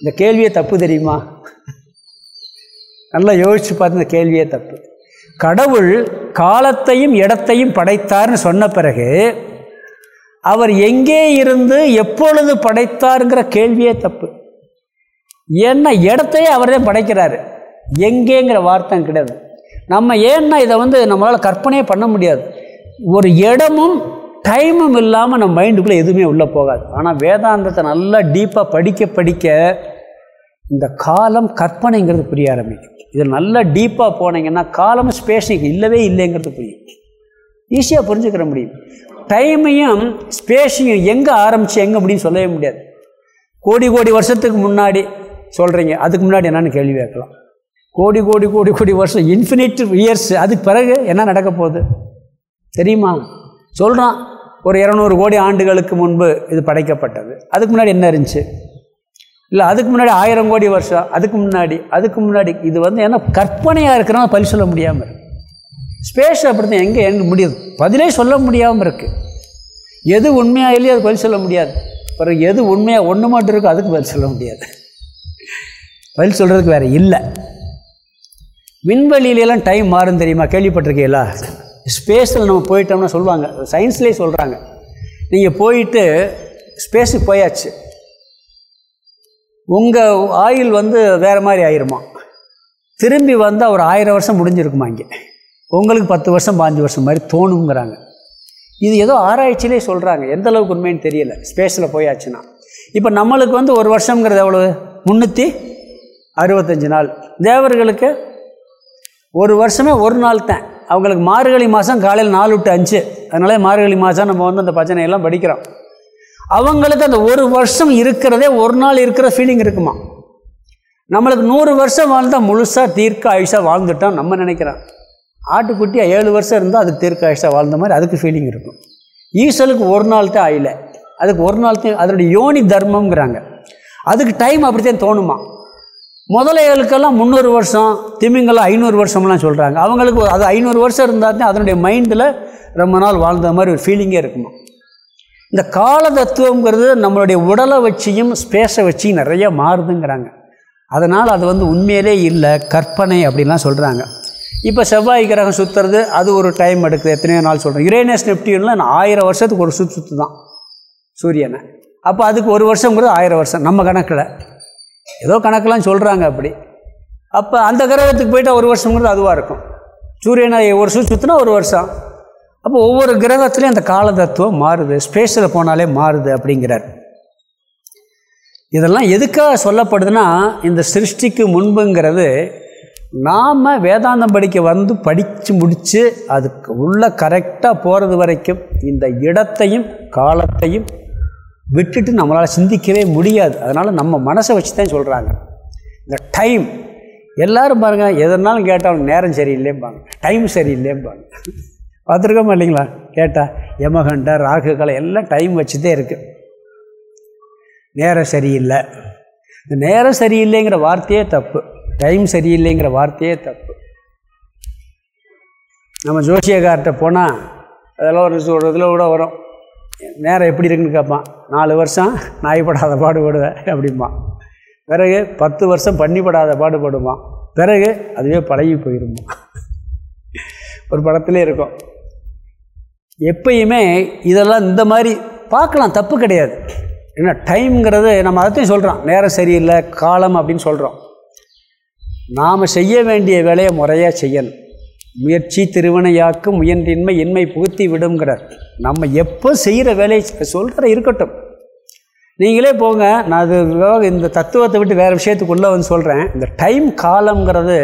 இந்த கேள்வியே தப்பு தெரியுமா? நல்லா யோசித்து பார்த்து இந்த கேள்வியே தப்பு. கடவுள் காலத்தையும் இடத்தையும் படைத்தார்னு சொன்ன பிறகு அவர் எங்கே இருந்து எப்பொழுது படைத்தாருங்கிற கேள்வியே தப்பு. ஏன்னா இடத்தையே அவர் தான் படைக்கிறாரு. எங்கேங்கிற வார்த்தை கிடையாது நம்ம ஏன்னா இதை வந்து நம்மளால் கற்பனையே பண்ண முடியாது. ஒரு இடமும் டைமும் இல்லாமல் நம்ம மைண்டுக்குள்ளே எதுவுமே உள்ளே போகாது. ஆனால் வேதாந்தத்தை நல்லா டீப்பாக படிக்க படிக்க இந்த காலம் கற்பனைங்கிறது புரிய ஆரம்பிக்கும் இதில் நல்லா டீப்பாக போனீங்கன்னா காலம் ஸ்பேஸிங் இல்லவே இல்லைங்கிறது புரியும். ஈஸியாக புரிஞ்சுக்கிற முடியும். டைமையும் ஸ்பேஸையும் எங்கே ஆரம்பித்து எங்கே முடியும் சொல்லவே முடியாது. கோடி கோடி வருஷத்துக்கு முன்னாடி சொல்கிறீங்க அதுக்கு முன்னாடி என்னென்னு கேள்வி கேட்கலாம். கோடி கோடி கோடி கோடி வருஷம் இன்ஃபினிட் இயர்ஸ் அதுக்கு பிறகு என்ன நடக்க போகுது? தெரியுமா? சொல்கிறான் ஒரு இரநூறு கோடி ஆண்டுகளுக்கு முன்பு இது படைக்கப்பட்டது. அதுக்கு முன்னாடி என்ன இருந்துச்சு? இல்லை அதுக்கு முன்னாடி ஆயிரம் கோடி வருஷம் அதுக்கு முன்னாடி அதுக்கு முன்னாடி. இது வந்து ஏன்னா கற்பனையாக இருக்கிறனால பதில் சொல்ல முடியாமல் இருக்கு. ஸ்பேஸ் அப்படித்தான் எங்கே எங்கே முடியுது? பதிலே சொல்ல முடியாமல் இருக்குது எது உண்மையாக இல்லையோ அது பதில் சொல்ல முடியாது. பிறகு எது உண்மையாக ஒன்று மட்டும் இருக்கோ அதுக்கு பதில் சொல்ல முடியாது. பதில் சொல்கிறதுக்கு வேறு இல்லை. விண்வெளியிலலாம் டைம் மாறும் தெரியுமா? கேள்விப்பட்டிருக்கீங்களா? ஸ்பேஸில் நம்ம போயிட்டோம்னா சொல்லுவாங்க. சயின்ஸ்லேயே சொல்கிறாங்க நீங்கள் போயிட்டு ஸ்பேஸுக்கு போயாச்சு. உங்கள் ஆயுள் வந்து வேறு மாதிரி ஆயிருமா? திரும்பி வந்தால் ஒரு ஆயிரம் வருஷம் முடிஞ்சிருக்குமா இங்கே? உங்களுக்கு பத்து வருஷம் பாஞ்சு வருஷம் மாதிரி தோணுங்கிறாங்க. இது ஏதோ ஆராய்ச்சியிலே சொல்கிறாங்க எந்த அளவுக்கு உண்மைன்னு தெரியல. ஸ்பேஸில் போயாச்சுன்னா. இப்போ நம்மளுக்கு வந்து ஒரு வருஷங்கிறது எவ்வளவு? முந்நூற்றி அறுபத்தஞ்சு நாள். தேவர்களுக்கு ஒரு வருஷமே ஒரு நாள் தான். அவங்களுக்கு மார்கழி மாதம் காலையில் நாலு விட்டு அஞ்சு. அதனால மார்கழி மாதம் நம்ம வந்து அந்த பஜனையெல்லாம் படிக்கிறோம். அவங்களுக்கு அந்த ஒரு வருஷம் இருக்கிறதே ஒரு நாள் இருக்கிற ஃபீலிங் இருக்குமா? நம்மளுக்கு நூறு வருஷம் வாழ்ந்தால் முழுசாக தீர்க்க ஆயுஷாக வாழ்ந்துட்டோம் நம்ம நினைக்கிறோம். ஆட்டுக்குட்டியாக ஏழு வருஷம் இருந்தால் அதுக்கு தீர்க்க ஆயுஷாக வாழ்ந்த மாதிரி அதுக்கு ஃபீலிங் இருக்கும். ஈசலுக்கு ஒரு நாள் தான் ஆயில. அதுக்கு ஒரு நாள் தான் அதனுடைய யோனி தர்மம்ங்கிறாங்க. அதுக்கு டைம் அப்படித்தான் தோணுமா? முதலைகளுக்கெல்லாம் முந்நூறு வருஷம் திமிங்கெல்லாம் ஐநூறு வருஷம்லாம் சொல்கிறாங்க அவங்களுக்கு அது ஐநூறு வருஷம் இருந்தால் தான் அதனுடைய மைண்டில் ரொம்ப நாள் வாழ்ந்த மாதிரி ஒரு ஃபீலிங்கே இருக்குமா? இந்த கால தத்துவங்கிறது நம்மளுடைய உடலை வச்சியும் ஸ்பேஸை வச்சியும் நிறைய மாறுதுங்கிறாங்க. அதனால் அது வந்து உண்மையிலே இல்லை கற்பனை அப்படின்லாம் சொல்கிறாங்க இப்போ செவ்வாய் கிரகம் சுற்றுறது அது ஒரு டைம் எடுக்குது எத்தனையோ நாள் சொல்கிறேன் யுரேனஸ் நான் ஆயிரம் வருஷத்துக்கு ஒரு சுற்று சுற்று தான் சூரியனை. அப்போ அதுக்கு ஒரு வருஷங்கிறது ஆயிரம் வருஷம் நம்ம கணக்கில். ஏதோ கணக்கெலாம் சொல்கிறாங்க அப்படி. அப்போ அந்த கிரகத்துக்கு போயிட்டால் ஒரு வருஷங்கிறது அதுவாக இருக்கும். சூரியனை ஒரு வருஷம் சுற்றினா ஒரு வருஷம். அப்போ ஒவ்வொரு கிரகத்துலேயும் அந்த கால தத்துவம் மாறுது ஸ்பேஸில் போனாலே மாறுது அப்படிங்கிறார். இதெல்லாம் எதுக்காக சொல்லப்படுதுன்னா இந்த சிருஷ்டிக்கு முன்புங்கிறது நாம் வேதாந்தம் படிக்க வந்து படித்து முடித்து அதுக்கு உள்ளே கரெக்டாக போகிறது வரைக்கும் இந்த இடத்தையும் காலத்தையும் விட்டுட்டு நம்மளால் சிந்திக்கவே முடியாது. அதனால் நம்ம மனசை வச்சு தான் சொல்கிறாங்க இந்த டைம் எல்லோரும் பாருங்கள் எதனாலும் கேட்டாலும் நேரம் சரியில்லைம்பாங்க. டைம் சரியில்லைம்பாங்க. பார்த்துருக்கோமா இல்லைங்களா? கேட்டால் யமகண்ட ராகுகளை எல்லாம் டைம் வச்சுதே இருக்குது நேரம் சரியில்லை. இந்த நேரம் சரியில்லைங்கிற வார்த்தையே தப்பு. டைம் சரியில்லைங்கிற வார்த்தையே தப்பு. நம்ம ஜோசியக்கார்ட்ட போனால் அதெல்லாம் ஒரு ஒரு இதில் கூட வரும். நேரம் எப்படி இருக்குன்னு கேட்பான். நாலு வருஷம் நாய்ப்படாத பாடுபடுவேன் அப்படிம்பான். பிறகு பத்து வருஷம் பண்ணிப்படாத பாடுபடுவான் பிறகு அதுவே பழகி போயிருமா ஒரு படத்துலேயே இருக்கும். எப்பயுமே இதெல்லாம் இந்த மாதிரி பார்க்கலாம் தப்பு கிடையாது. ஏன்னா டைம்ங்கிறது நம்ம அதையும் சொல்கிறோம் நேரம் சரியில்லை காலம் அப்படின்னு சொல்கிறோம் நாம் செய்ய வேண்டிய வேலையை முறையாக செய்யணும். முயற்சி திருவினையாக்கு முயன்றின்மை இன்மை புகுத்தி விடுங்கிறார் நம்ம எப்போ செய்கிற வேலையை சொல்கிற இருக்கட்டும். நீங்களே போங்க நான் அது இந்த தத்துவத்தை விட்டு வேறு விஷயத்துக்குள்ளே வந்து சொல்கிறேன் இந்த டைம் காலங்கிறது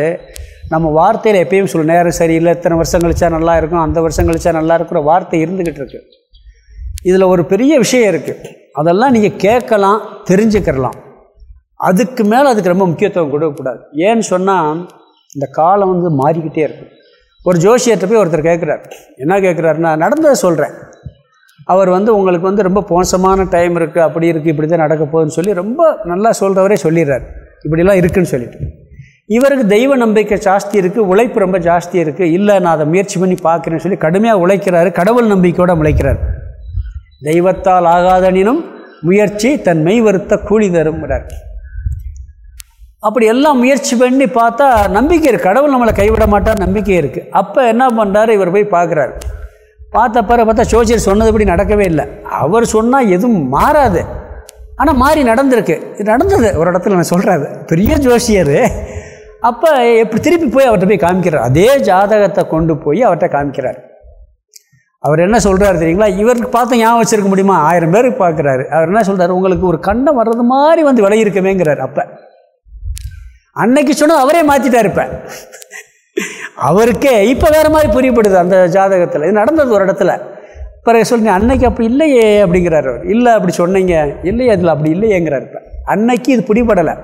நம்ம வார்த்தையில் எப்பயும் சொல்ல நேரம் சரியில்லை இத்தனை வருஷம் கழிச்சா நல்லா இருக்கும் அந்த வருஷம் கழிச்சா நல்லா இருக்கிற வார்த்தை இருந்துக்கிட்டு இருக்கு. இதில் ஒரு பெரிய விஷயம் இருக்குது அதெல்லாம் நீங்கள் கேட்கலாம் தெரிஞ்சுக்கிறலாம். அதுக்கு மேலே அதுக்கு ரொம்ப முக்கியத்துவம் கொடுக்கக்கூடாது. ஏன்னு சொன்னால் இந்த காலம் வந்து மாறிக்கிட்டே இருக்குது ஒரு ஜோஷியர்கிட்ட போய் ஒருத்தர் கேட்குறார் என்ன கேட்குறாருன்னா நடந்ததை சொல்கிறேன் அவர் வந்து உங்களுக்கு வந்து ரொம்ப மோசமான டைம் இருக்குது அப்படி இருக்குது இப்படி தான் நடக்க போகுதுன்னு சொல்லி ரொம்ப நல்லா சொல்கிறவரே சொல்லிடுறார். இப்படிலாம் இருக்குதுன்னு சொல்லிட்டு. இவருக்கு தெய்வ நம்பிக்கை ஜாஸ்தி இருக்குது உழைப்பு ரொம்ப ஜாஸ்தி இருக்குது இல்லை நான் அதை முயற்சி பண்ணி பார்க்குறேன்னு சொல்லி கடுமையாக உழைக்கிறாரு. கடவுள் நம்பிக்கையோடு உழைக்கிறார். தெய்வத்தால் ஆகாதனினும் முயற்சி தன் மெய் வருத்த கூலி விடார் அப்படி எல்லாம் முயற்சி பண்ணி பார்த்தா நம்பிக்கை இருக்குது கடவுள் நம்மளை கைவிட மாட்டார் நம்பிக்கை இருக்குது அப்போ என்ன பண்ணுறாரு இவர் போய் பார்க்குறாரு. பார்த்த பிற பார்த்தா சோசியர் சொன்னதுபடி நடக்கவே இல்லை. அவர் சொன்னால் எதுவும் மாறாது. ஆனால் மாறி நடந்திருக்கு. இது நடந்தது. ஒரு இடத்துல நான் சொல்கிறாரு பெரிய ஜோசியர். அப்போ எப்படி திருப்பி போய் அவர்கிட்ட போய் காமிக்கிறார். அதே ஜாதகத்தை கொண்டு போய் அவர்கிட்ட காமிக்கிறார். அவர் என்ன சொல்கிறாரு தெரியுங்களா? இவருக்கு பார்த்து ஞாபகம் வச்சிருக்க முடியுமா? ஆயிரம் பேருக்கு பார்க்குறாரு. அவர் என்ன சொல்கிறார் உங்களுக்கு ஒரு கண்டம் வர்றது மாதிரி வந்து விளையிருக்கமேங்கிறார் அப்போ. அன்னைக்கு சொன்னது அவரே மாற்றிட்டார் இப்போ. அவருக்கே இப்போ வேறு மாதிரி புரியப்படுது அந்த ஜாதகத்தில். இது நடந்தது ஒரு இடத்துல. பிறகு சொல்லுங்க அன்னைக்கு அப்படி இல்லையே அப்படிங்கிறார் அவர். இல்லை அப்படி சொன்னீங்க. இல்லையே அதில் அப்படி இல்லையேங்கிறார் இப்போ. அன்னைக்கு இது பிடிபடலை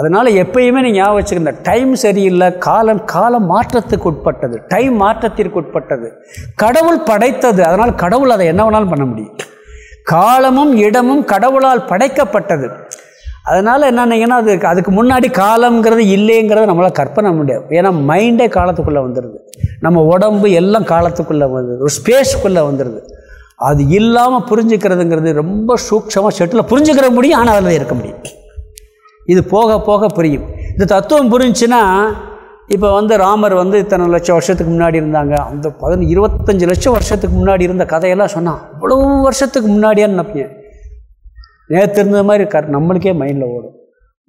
அதனால் எப்பயுமே நீங்கள் ஞாபகம் வச்சுருந்த டைம் சரியில்லை காலம் காலம் மாற்றத்துக்கு உட்பட்டது. டைம் மாற்றத்திற்கு உட்பட்டது. கடவுள் படைத்தது. அதனால் கடவுள் அதை என்ன வேணாலும் பண்ண முடியும். காலமும் இடமும் கடவுளால் படைக்கப்பட்டது. அதனால் என்னன்னீங்கன்னா அது அதுக்கு முன்னாடி காலங்கிறது இல்லைங்கிறத நம்மளால் கற்பனை முடியாது. ஏன்னா மைண்டே காலத்துக்குள்ளே வந்துடுது நம்ம உடம்பு எல்லாம் காலத்துக்குள்ளே வந்துடுது ஒரு ஸ்பேஸ்க்குள்ளே வந்துடுது அது இல்லாமல் புரிஞ்சுக்கிறதுங்கிறது ரொம்ப சூக்ஷமாக செட்டில் புரிஞ்சுக்கிற முடியும் ஆனால் அதில் இருக்க முடியும். இது போக போக புரியும். இந்த தத்துவம் புரிஞ்சுன்னா இப்போ வந்து ராமர் வந்து இத்தனை லட்சம் வருஷத்துக்கு முன்னாடி இருந்தாங்க. அந்த பதினஞ்சு இருபத்தஞ்சி லட்சம் வருஷத்துக்கு முன்னாடி இருந்த கதையெல்லாம் சொன்னான் அவ்வளோ வருஷத்துக்கு முன்னாடியான்னு நினைப்பேன் நேற்று இருந்த மாதிரி கர் நம்மளுக்கே மைண்டில் ஓடும்.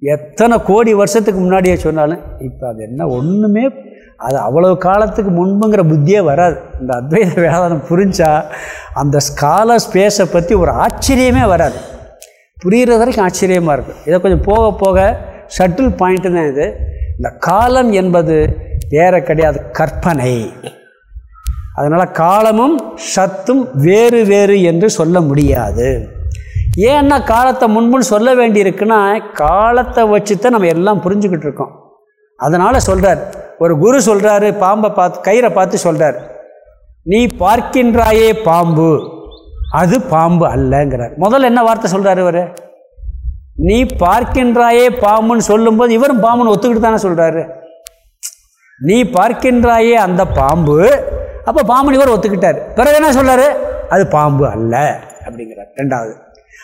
எத்தனை கோடி வருஷத்துக்கு முன்னாடியே சொன்னாலும் இப்போ அது என்ன ஒன்றுமே அது அவ்வளவு காலத்துக்கு முன்புங்கிற புத்தியே வராது. இந்த அத்வைத வேதாந்தம் புரிஞ்சா அந்த ஸ்கால ஸ்பேஸை பற்றி ஒரு ஆச்சரியமே வராது. புரிகிற வரைக்கும் ஆச்சரியமாக இருக்கும். இதை கொஞ்சம் போக போக ஷட்டில் பாயிண்ட்டு தான் இது. இந்த காலம் என்பது வேற கிடையாது கற்பனை. அதனால் காலமும் சத்தும் வேறு வேறு என்று சொல்ல முடியாது. ஏன்னா காலத்தை முன்முன் சொல்ல வேண்டியிருக்குன்னா காலத்தை வச்சு தான் நம்ம எல்லாம் புரிஞ்சுக்கிட்டு இருக்கோம். அதனால் சொல்கிறார் ஒரு குரு சொல்கிறாரு பாம்பை பார்த்து கயிறை பார்த்து சொல்கிறார் நீ பார்க்கின்றாயே பாம்பு அது பாம்பு அல்லங்கிறார். முதல்ல என்ன வார்த்தை சொல்கிறார் இவர்? நீ பார்க்கின்றாயே பாம்புன்னு சொல்லும்போது இவரும் பாம்புன்னு ஒத்துக்கிட்டு தானே சொல்கிறாரு நீ பார்க்கின்றாயே அந்த பாம்பு அப்போ பாம்புன்னு இவர் ஒத்துக்கிட்டார். பிறகு என்ன சொல்கிறாரு அது பாம்பு அல்ல அப்படிங்கிறார். ரெண்டாவது.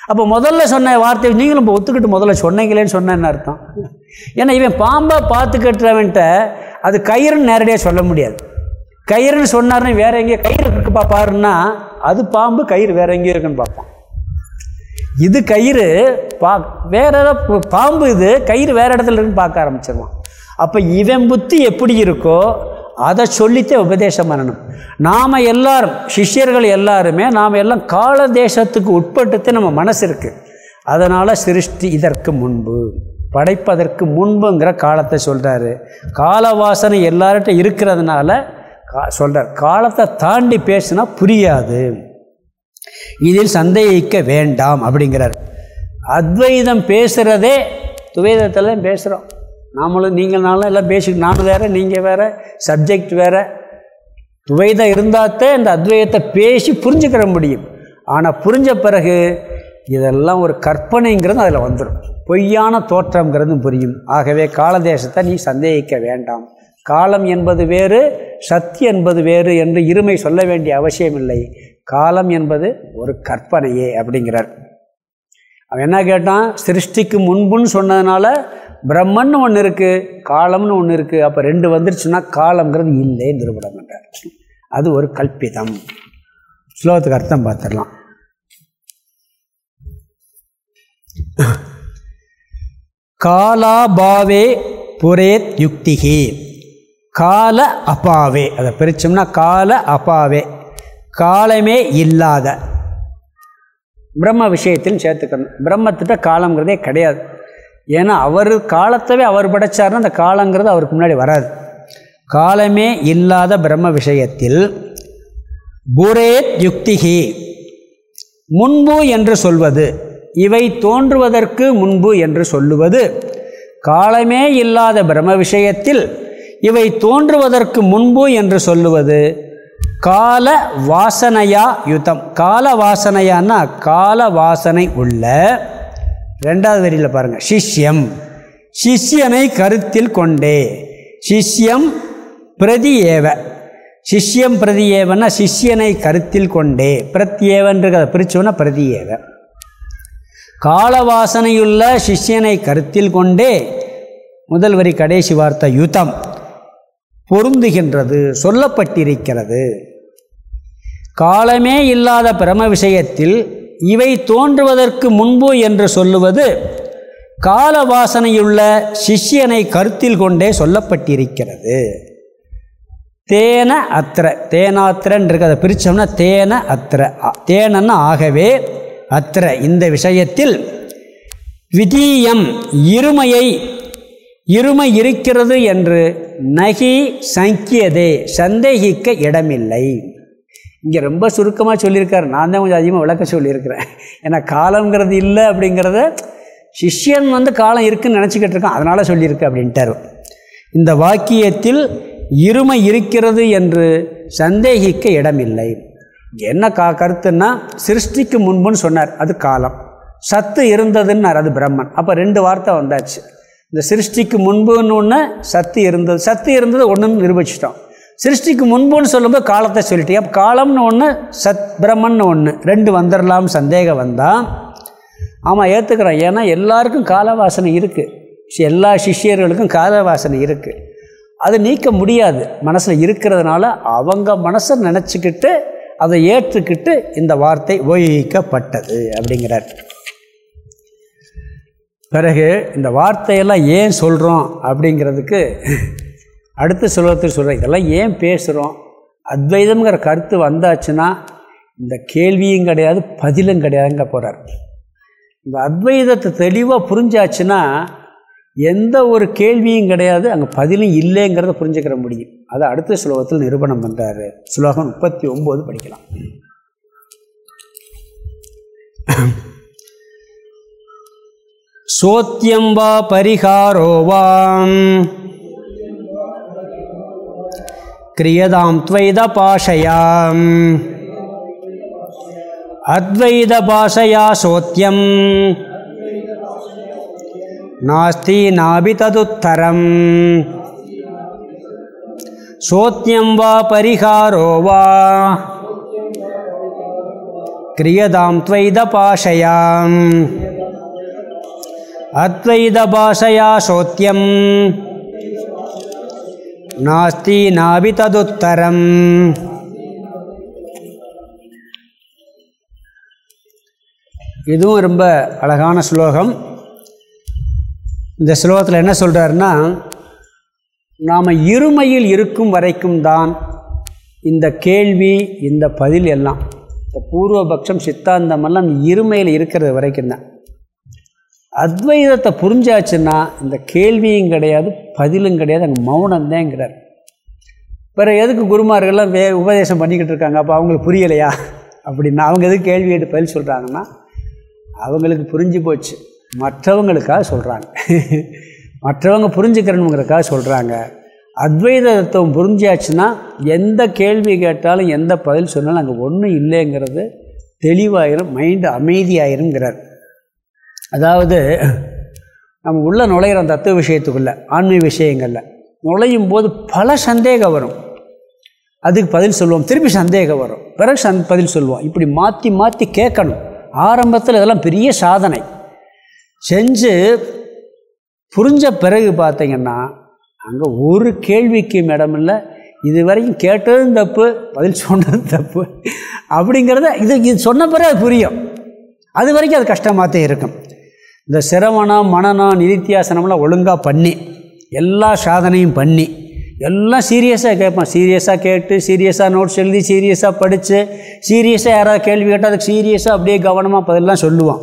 அப்போ முதல்ல சொன்ன வார்த்தை நீங்களும் இப்போ ஒத்துக்கிட்டு முதல்ல சொன்னீங்களேன்னு சொன்ன என்ன அர்த்தம். ஏன்னா இவன் பாம்பை பார்த்து கட்டுறவன்ட்ட அது கயிறுன்னு நேரடியாக சொல்ல முடியாது. கயிறுன்னு சொன்னார்னு வேற எங்கேயோ கயிறு இருக்கு பாருன்னா அது பாம்பு கயிறு வேற எங்கேயோ இருக்குன்னு பார்ப்பான். இது கயிறு பா வேற ஏதாவது பாம்பு இது கயிறு வேற இடத்துல இருக்குன்னு பார்க்க ஆரம்பிச்சிருவான். அப்போ இவன் புத்தி எப்படி இருக்கோ அதை சொல்லித்தே உபதேசம் பண்ணணும். நாம் எல்லாரும் சிஷ்யர்கள் எல்லாருமே நாம் எல்லாம் கால தேசத்துக்கு உட்பட்டுத்து நம்ம மனசு இருக்குது அதனால் சிருஷ்டி இதற்கு முன்பு படைப்பதற்கு முன்புங்கிற காலத்தை சொல்கிறாரு கால வாசனை எல்லார்கிட்ட இருக்கிறதுனால கா சொல்கிறார் காலத்தை தாண்டி பேசுனா புரியாது. இதில் சந்தேகிக்க வேண்டாம் அப்படிங்கிறார். அத்வைதம் பேசுகிறதே துவைதத்தில் பேசுகிறோம் நாமளும் நீங்கள் நாளும் எல்லாம் பேசிக் நானும் வேறு நீங்கள் வேறு சப்ஜெக்ட் வேறு. துவைதம் இருந்தாத்தே இந்த அத்வைதத்தை பேசி புரிஞ்சுக்கிற முடியும். ஆனால் புரிஞ்ச பிறகு இதெல்லாம் ஒரு கற்பனைங்கிறது அதில் வந்துடும் பொய்யான தோற்றங்கிறதும் புரியும். ஆகவே காலதேசத்தை நீ சந்தேகிக்க வேண்டாம். காலம் என்பது வேறு சக்தி என்பது வேறு என்று இருமை சொல்ல வேண்டிய அவசியமில்லை காலம் என்பது ஒரு கற்பனையே அப்படிங்கிறார். அவன் என்ன கேட்டான்? சிருஷ்டிக்கு முன்புன்னு சொன்னதுனால பிரம்மன் ஒன்று இருக்குது காலம்னு ஒன்று இருக்குது அப்போ ரெண்டு வந்துருச்சுன்னா காலங்கிறது இல்லை நிறுவனம் அது ஒரு கல்பிதம். ஸ்லோகத்துக்கு அர்த்தம் பார்த்துடலாம். காலாபாவே புரேத் யுக்திகி கால அப்பாவே அதை பிரித்தோம்னா கால அப்பாவே காலமே இல்லாத. பிரம்ம விஷயத்தில் சேர்த்துக்கணும். பிரம்மத்திட்ட காலங்கிறதே கிடையாது. ஏன்னா அவர் காலத்தவே அவர் படைச்சார்னா அந்த காலங்கிறது அவருக்கு முன்னாடி வராது. காலமே இல்லாத பிரம்ம விஷயத்தில் புரேத் யுக்திகி முன்பு என்று சொல்வது இவை தோன்றுவதற்கு முன்பு என்று சொல்லுவது காலமே இல்லாத பிரம்ம விஷயத்தில் இவை தோன்றுவதற்கு முன்பு என்று சொல்லுவது கால வாசனையா யுத்தம். கால வாசனையான்னா கால வாசனை உள்ள ரெண்டாவது வரியில் பாருங்கள் சிஷ்யம். சிஷ்யனை கருத்தில் கொண்டே. சிஷ்யம் பிரதி ஏவ சிஷ்யம் பிரதி ஏவன்னா சிஷ்யனை கருத்தில் கொண்டே. பிரத்யேவன்றதை பிரிச்சோன்னா பிரதி ஏவ காலவாசனையுள்ள சிஷ்யனை கருத்தில் கொண்டே முதல் வரி கடைசி வார்த்தை யுத்தம். பொருந்துகின்றது சொல்லப்பட்டிருக்கிறது. காலமே இல்லாத பிரம விஷயத்தில் இவை தோன்றுவதற்கு முன்பு என்று சொல்லுவது கால வாசனையுள்ள சிஷ்யனை கருத்தில் கொண்டே சொல்லப்பட்டிருக்கிறது. தேன அத்திர தேனாத்திரன் இருக்கு அதை பிரித்தோம்னா தேன அத்திர தேனன்னு ஆகவே அத்திர. இந்த விஷயத்தில் விதீயம் இருமையை இருமை இருக்கிறது என்று நகி சங்கியதே சந்தேகிக்க இடமில்லை. இங்கே ரொம்ப சுருக்கமாக சொல்லியிருக்காரு. நான் தான் கொஞ்சம் அதிகமாக விளக்க சொல்லியிருக்கிறேன். ஏன்னா காலங்கிறது இல்லை அப்படிங்கிறத சிஷ்யன் வந்து காலம் இருக்குன்னு நினச்சிக்கிட்டு இருக்கான். அதனால் சொல்லியிருக்கு அப்படின்ட்டார். இந்த வாக்கியத்தில் இருமை இருக்கிறது என்று சந்தேகிக்க இடமில்லை. என்ன கா கருத்துன்னா சிருஷ்டிக்கு முன்புன்னு சொன்னார். அது காலம். சத்து இருந்ததுன்னார் அது பிரம்மன். அப்போ ரெண்டு வார்த்தை வந்தாச்சு. இந்த சிருஷ்டிக்கு முன்புன்னு ஒன்று சத்து இருந்தது. சத்து இருந்தது ஒன்றுன்னு நிரூபிச்சிட்டோம். சிருஷ்டிக்கு முன்புன்னு சொல்லும்போது காலத்தை சொல்லிட்டு அப்போ காலம்னு ஒன்று சத் பிரம்மன் ஒன்று ரெண்டு வந்துடலாம் சந்தேகம் வந்தால் ஆமாம் ஏற்றுக்கிறோம் ஏன்னா எல்லாருக்கும் காலவாசனை இருக்குது எல்லா சிஷியர்களுக்கும் காலவாசனை இருக்குது அதை நீக்க முடியாது. மனசில் இருக்கிறதுனால அவங்க மனசை நினச்சிக்கிட்டு அதை ஏற்றுக்கிட்டு இந்த வார்த்தை உபயோகிக்கப்பட்டது அப்படிங்கிறார். பிறகு இந்த வார்த்தையெல்லாம் ஏன் சொல்கிறோம் அப்படிங்கிறதுக்கு அடுத்த சுலபத்தில் சொல்கிறேன் இதெல்லாம் ஏன் பேசுகிறோம் அத்வைதம்ங்கிற கருத்து வந்தாச்சுன்னா இந்த கேள்வியும் கிடையாது பதிலும் கிடையாதுங்க போகிறார் இந்த அத்வைதத்தை தெளிவாக புரிஞ்சாச்சுன்னா எந்த ஒரு கேள்வியும் கிடையாது அங்கே பதிலும் இல்லைங்கிறத புரிஞ்சுக்கிற முடியும். அதை அடுத்த ஸ்லோகத்தில் நிரூபணம் பண்ணுறாரு ஸ்லோகம் முப்பத்தி ஒம்பது படிக்கலாம். சோத்தியம் வா பரிகாரோ வாம். क्रियतां त्वैदपाशया अद्वैतपाशया सोत्यं नास्ति नाभि तदुत्तरम् सोत्यं वा परिहारो वा क्रियतां त्वैदपाशयाम् अद्वैतपाशया सोत्यम् நாஸ்தி நாபி ததுத்தரம் இதுவும் ரொம்ப அழகான ஸ்லோகம். இந்த ஸ்லோகத்தில் என்ன சொல்கிறாருன்னா நாம் இருமையில் இருக்கும் வரைக்கும் தான் இந்த கேள்வி இந்த பதில் எல்லாம் இந்த பூர்வபக்ஷம் சித்தாந்தமெல்லாம் இருமையில் இருக்கிறது வரைக்கும் தான். அத்வைதத்தை புரிஞ்சாச்சுன்னா இந்த கேள்வியும் கிடையாது பதிலும் கிடையாது அங்கே மௌனந்தேங்கிறார் பிறகு எதுக்கு குருமார்கள்லாம் வே உபதேசம் பண்ணிக்கிட்டு இருக்காங்க? அப்போ அவங்களுக்கு புரியலையா? அப்படின்னா அவங்க எதுக்கு கேள்வி கேட்டு பதில் சொல்கிறாங்கன்னா அவங்களுக்கு புரிஞ்சு போச்சு. மற்றவங்களுக்காக சொல்கிறாங்க மற்றவங்க புரிஞ்சுக்கிறணுங்கிறக்காக சொல்கிறாங்க அத்வைத தத்துவம் புரிஞ்சாச்சுன்னா எந்த கேள்வி கேட்டாலும் எந்த பதில் சொன்னாலும் அங்கே ஒன்றும் இல்லைங்கிறது தெளிவாயிரும் மைண்டு அமைதியாயிருங்கிறார் அதாவது நம்ம உள்ளே நுழையிற தத்துவ விஷயத்துக்குள்ளே ஆன்மீக விஷயங்களில் நுழையும் போது பல சந்தேகம் வரும். அதுக்கு பதில் சொல்லுவோம். திருப்பி சந்தேகம் வரும். பிறகு சந் பதில் சொல்லுவோம். இப்படி மாற்றி மாற்றி கேட்கணும். ஆரம்பத்தில் இதெல்லாம் பெரிய சாதனை. செஞ்சு புரிஞ்ச பிறகு பார்த்தீங்கன்னா அங்கே ஒரு கேள்விக்கும் இடமில்லை இது வரைக்கும் கேட்டதும் தப்பு பதில் சொன்னதும் தப்பு. அப்படிங்கிறத இது இது சொன்ன பிறகு அது புரியும். அது வரைக்கும் அது கஷ்டமாக தான் இருக்கும். இந்த சிரவணம் மனநா நிதித்தியாசனம்லாம் ஒழுங்காக பண்ணி எல்லா சாதனையும் பண்ணி எல்லாம் சீரியஸாக கேட்பான். சீரியஸாக கேட்டு சீரியஸாக நோட்ஸ் எழுதி சீரியஸாக படித்து சீரியஸாக யாராவது கேள்வி கேட்டால் அதுக்கு சீரியஸாக அப்படியே கவனமாக பதிலாம் சொல்லுவான்.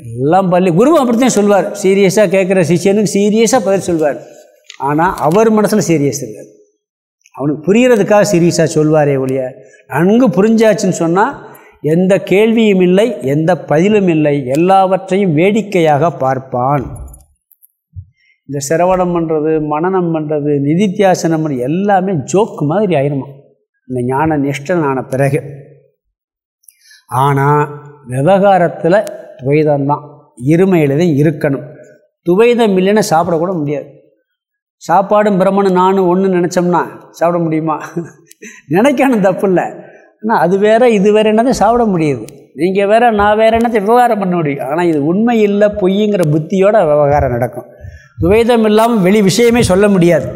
எல்லாம் பள்ளி குருவும் அப்படித்தான் சொல்வார். சீரியஸாக கேட்குற சிஷியனுக்கு சீரியஸாக பதில் சொல்வார். ஆனால் அவர் மனசில் சீரியஸ் இருக்காது. அவனுக்கு புரிகிறதுக்காக சீரியஸாக சொல்வாரே ஒழிய நன்கு புரிஞ்சாச்சுன்னு சொன்னால் எந்த கேள்வியும் இல்லை எந்த பதிலும் இல்லை எல்லாவற்றையும் வேடிக்கையாக பார்ப்பான். இந்த சிரவணம் பண்ணுறது மனநம் பண்ணுறது நிதித்தியாசனம் பண்ணுறது எல்லாமே ஜோக்கு மாதிரி ஆயிருமா? இந்த ஞான நிஷ்டன் ஆன பிறகு. ஆனால் விவகாரத்தில் துவைதம் தான். இருக்கணும். துவைதம் இல்லைன்னா சாப்பிடக்கூட முடியாது. சாப்பாடும் பிரம்மனும் நானும் ஒன்று நினச்சோம்னா சாப்பிட முடியுமா? நினைக்கணும் தப்பு இல்லை. ஆனால் அது வேற இது வேற என்னதை சாப்பிட முடியுது. நீங்கள் வேற நான் வேற என்னத்தை விவகாரம் பண்ண முடியும். ஆனால் இது உண்மை இல்லை பொய்யுங்கிற புத்தியோட விவகாரம் நடக்கும். துவைதம் இல்லாமல் வெளி விஷயமே சொல்ல முடியாது.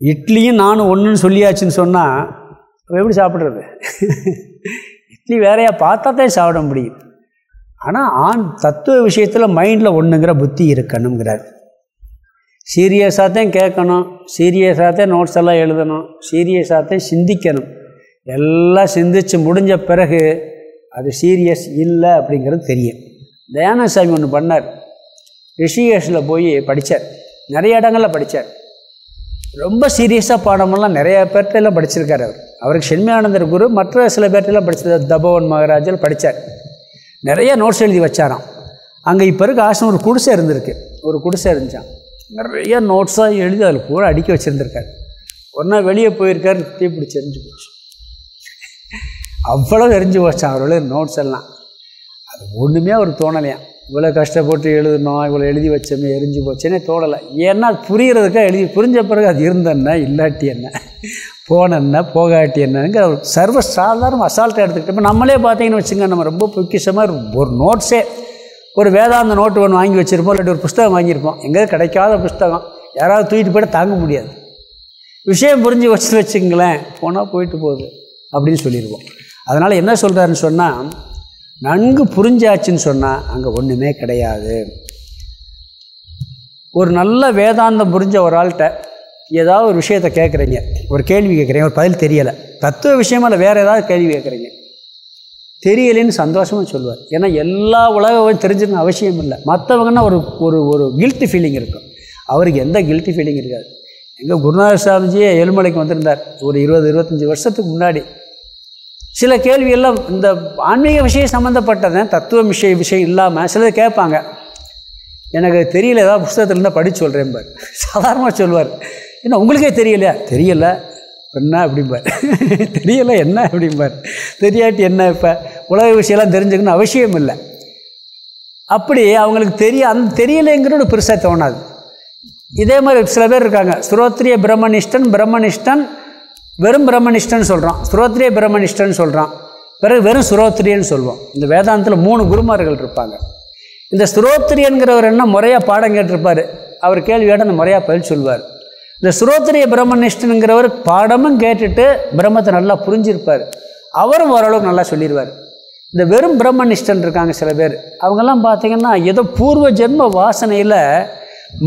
இட்லியும் நானும் ஒன்றுன்னு சொல்லியாச்சுன்னு சொன்னால் எப்படி சாப்பிட்றது? இட்லி வேறையாக பார்த்தா தான் சாப்பிட முடியும். ஆனால் ஆண் தத்துவ விஷயத்தில் மைண்டில் ஒன்றுங்கிற புத்தி இருக்கணுங்கிறார் சீரியஸாக தான் கேட்கணும். சீரியஸாக தான் நோட்ஸ் எல்லாம் எழுதணும் சீரியஸாக தான் சிந்திக்கணும். எல்லாம் சிந்தித்து முடிஞ்ச பிறகு அது சீரியஸ் இல்லை அப்படிங்கிறது தெரியும். தயானசாமி ஒன்று பண்ணார். ரிஷிகேஷில் போய் படித்தார் நிறைய இடங்களில் படித்தார் ரொம்ப சீரியஸாக பாடமெல்லாம் நிறையா பேர்ட்டெல்லாம் படிச்சிருக்கார் அவர். அவருக்கு சென்மியானந்தர் குரு மற்ற சில பேர்ட்டெல்லாம் படிச்சிருக்கார். தபோவன் மகாராஜில் படித்தார் நிறைய நோட்ஸ் எழுதி வச்சாராம். அங்கே இப்போ இருக்க ஆசிரம் ஒரு குடிசை இருந்திருக்கு. ஒரு குடிசை இருந்துச்சான் நிறைய நோட்ஸாக எழுதி அதில் பூரா அடுக்கி வச்சுருந்துருக்காரு. ஒன்றா வெளியே போயிருக்காரு தீப்பிடிச்சு எரிஞ்சு போச்சு. அவ்வளோ எரிஞ்சு போச்சான் அவரோட நோட்ஸ் எல்லாம். அது ஒன்றுமே அவர் தோணலையாம் இவ்வளோ கஷ்டப்பட்டு எழுதணும் இவ்வளோ எழுதி வச்சோமே எரிஞ்சு போச்சேன்னே தோணலை. ஏன்னா அது புரிகிறதுக்காக எழுதி புரிஞ்ச பிறகு அது இருந்தேன்னா இல்லாட்டி என்ன? போனேன்னா போகாட்டி என்னங்கிற ஒரு சர்வ சாதாரண அசால்ட்டாக எடுத்துக்கிட்டோம். நம்மளே பார்த்தீங்கன்னு வச்சுங்க நம்ம ரொம்ப பொக்கிஷமாக ஒரு நோட்ஸே ஒரு வேதாந்த நோட்டு ஒன்று வாங்கி வச்சுருப்போம் இல்லாட்டி ஒரு புஸ்தகம் வாங்கியிருப்போம். எங்கேயாவது கிடைக்காத புஸ்தகம். யாராவது தூக்கிட்டு போய்ட்டு தாங்க முடியாது. விஷயம் புரிஞ்சு வச்சு வச்சுங்களேன் போனால் போயிட்டு போகுது அப்படின்னு சொல்லிடுவோம் அதனால் என்ன சொல்கிறாருன்னு சொன்னால் நன்கு புரிஞ்சாச்சுன்னு சொன்னால் அங்கே ஒன்றுமே கிடையாது. ஒரு நல்ல வேதாந்தம் புரிஞ்ச ஒரு ஆள்கிட்ட ஏதாவது ஒரு விஷயத்தை கேட்குறீங்க ஒரு கேள்வி கேட்குறீங்க ஒரு பதில் தெரியலை. தத்துவ விஷயமா இல்லை வேறு ஏதாவது கேள்வி கேட்குறீங்க தெரியலேன்னு சந்தோஷமாக சொல்லுவார். ஏன்னா எல்லா உலகம் தெரிஞ்சுக்கணும் அவசியம் இல்லை. மற்றவங்கன்னா ஒரு ஒரு ஒரு கில்ட்டி ஃபீலிங் இருக்கும். அவருக்கு எந்த கில்ட்டி ஃபீலிங் இருக்காது. எங்கள் குருநாத சாமிஜியே ஏழுமலைக்கு வந்திருந்தார். ஒரு இருபது இருபத்தஞ்சி வருஷத்துக்கு முன்னாடி. சில கேள்வியெல்லாம் இந்த ஆன்மீக விஷயம் சம்மந்தப்பட்டது தத்துவ விஷய விஷயம் இல்லாமல் சிலர் கேட்பாங்க. எனக்கு தெரியல ஏதாவது புஸ்தகத்தில் இருந்தால் படித்து சொல்கிறேன் பார். சாதாரணமாக சொல்வார் ஏன்னா உங்களுக்கே தெரியலையா? தெரியல. என்ன அப்படிம்பார். தெரியலை என்ன அப்படிம்பார். தெரியாட்டி என்ன இப்போ? உலக விஷயம்லாம் தெரிஞ்சுக்கணும் அவசியம் இல்லை. அப்படி அவங்களுக்கு தெரிய அந்த தெரியலைங்கிறது பெருசாக தோணாது. இதே மாதிரி சில பேர் இருக்காங்க. ஸ்ரோத்ரிய பிரம்மனிஷ்டன் பிரம்மனிஷ்டன் வெறும் பிரம்மனிஷ்டன் சொல்கிறான் ஸ்ரோத்ரிய பிரம்மனிஷ்டன் சொல்கிறான் பிறகு வெறும் ஸ்ரோத்ரியன்னு சொல்லுவோம் இந்த வேதாந்தத்தில் மூணு குருமார்கள் இருப்பாங்க. இந்த ஸ்ரோத்ரியன்கிறவர் என்ன முறையாக பாடம் கேட்டிருப்பார். அவர் கேள்வியோட அந்த முறையாக பதில் சொல்வார். இந்த சுரோத்திரிய பிரம்மனிஷ்டனுங்கிறவர் பாடமும் கேட்டுட்டு பிரம்மத்தை நல்லா புரிஞ்சிருப்பார். அவரும் ஓரளவுக்கு நல்லா சொல்லிடுவார் இந்த வெறும் பிரம்மனிஷ்டன் இருக்காங்க சில பேர். அவங்கெல்லாம் பார்த்திங்கன்னா ஏதோ பூர்வ ஜென்ம வாசனையில்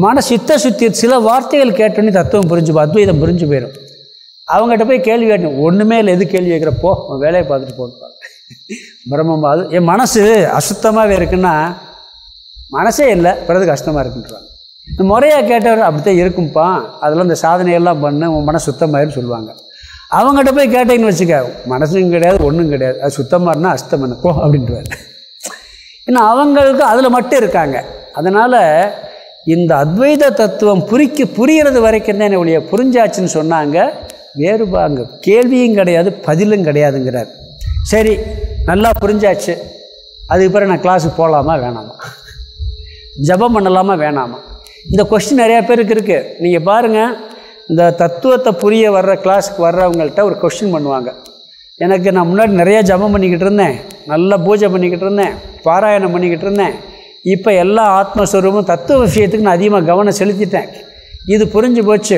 மன சித்த சுத்தி சில வார்த்தைகள் கேட்டோன்னே தத்துவம் புரிஞ்சு அத்வைதம் புரிஞ்சு போயிடும் அவங்ககிட்ட போய் கேள்வி கேட்டணும் ஒன்றுமே இல்லை எது கேள்வி கேட்குறப்போ வேலையை பார்த்துட்டு போட்டுப்பாங்க பிரம்மம் அது என் மனசு அசுத்தமாகவே இருக்குன்னா மனசே இல்லை பிறகு கஷ்டமாக இருக்குன்றாங்க. முறையாக கேட்டவர் அப்படித்தான் இருக்கும்ப்பா அதெல்லாம் இந்த சாதனையெல்லாம் பண்ணு உன் மனசு சுத்தமாயிருன்னு சொல்லுவாங்க. அவங்ககிட்ட போய் கேட்டீங்கன்னு வச்சுக்க மனசும் கிடையாது ஒன்றும் கிடையாது. அது சுத்தமாக இருந்தால் அஸ்தம் போ அப்படின்ட்டுவார் ஏன்னா அவங்களுக்கு அதில் மட்டும் இருக்காங்க. அதனால் இந்த அத்வைத தத்துவம் புரிக்க புரிகிறது வரைக்கும் தான் என்னுடைய புரிஞ்சாச்சுன்னு சொன்னாங்க. வேறுபாங்க. கேள்வியும் கிடையாது பதிலும் கிடையாதுங்கிறார். சரி நல்லா புரிஞ்சாச்சு. அதுக்கு பிறகு நான் கிளாஸுக்கு போகலாமா வேணாமா? ஜபம் பண்ணலாமா வேணாமா? இந்த கொஸ்டின் நிறையா பேருக்கு இருக்குது நீங்கள் பாருங்கள் இந்த தத்துவத்தை புரிய வர்ற கிளாஸுக்கு வர்றவங்கள்ட்ட ஒரு கொஸ்டின் பண்ணுவாங்க. எனக்கு நான் முன்னாடி நிறையா ஜபம் பண்ணிக்கிட்டு இருந்தேன். நல்லா பூஜை பண்ணிக்கிட்டு இருந்தேன். பாராயணம் பண்ணிக்கிட்டு இருந்தேன். இப்போ எல்லா ஆத்மஸ்வரூபமும் தத்துவ விஷயத்துக்கு நான் அதிகமாக கவனம் செலுத்திட்டேன். இது புரிஞ்சு போச்சு.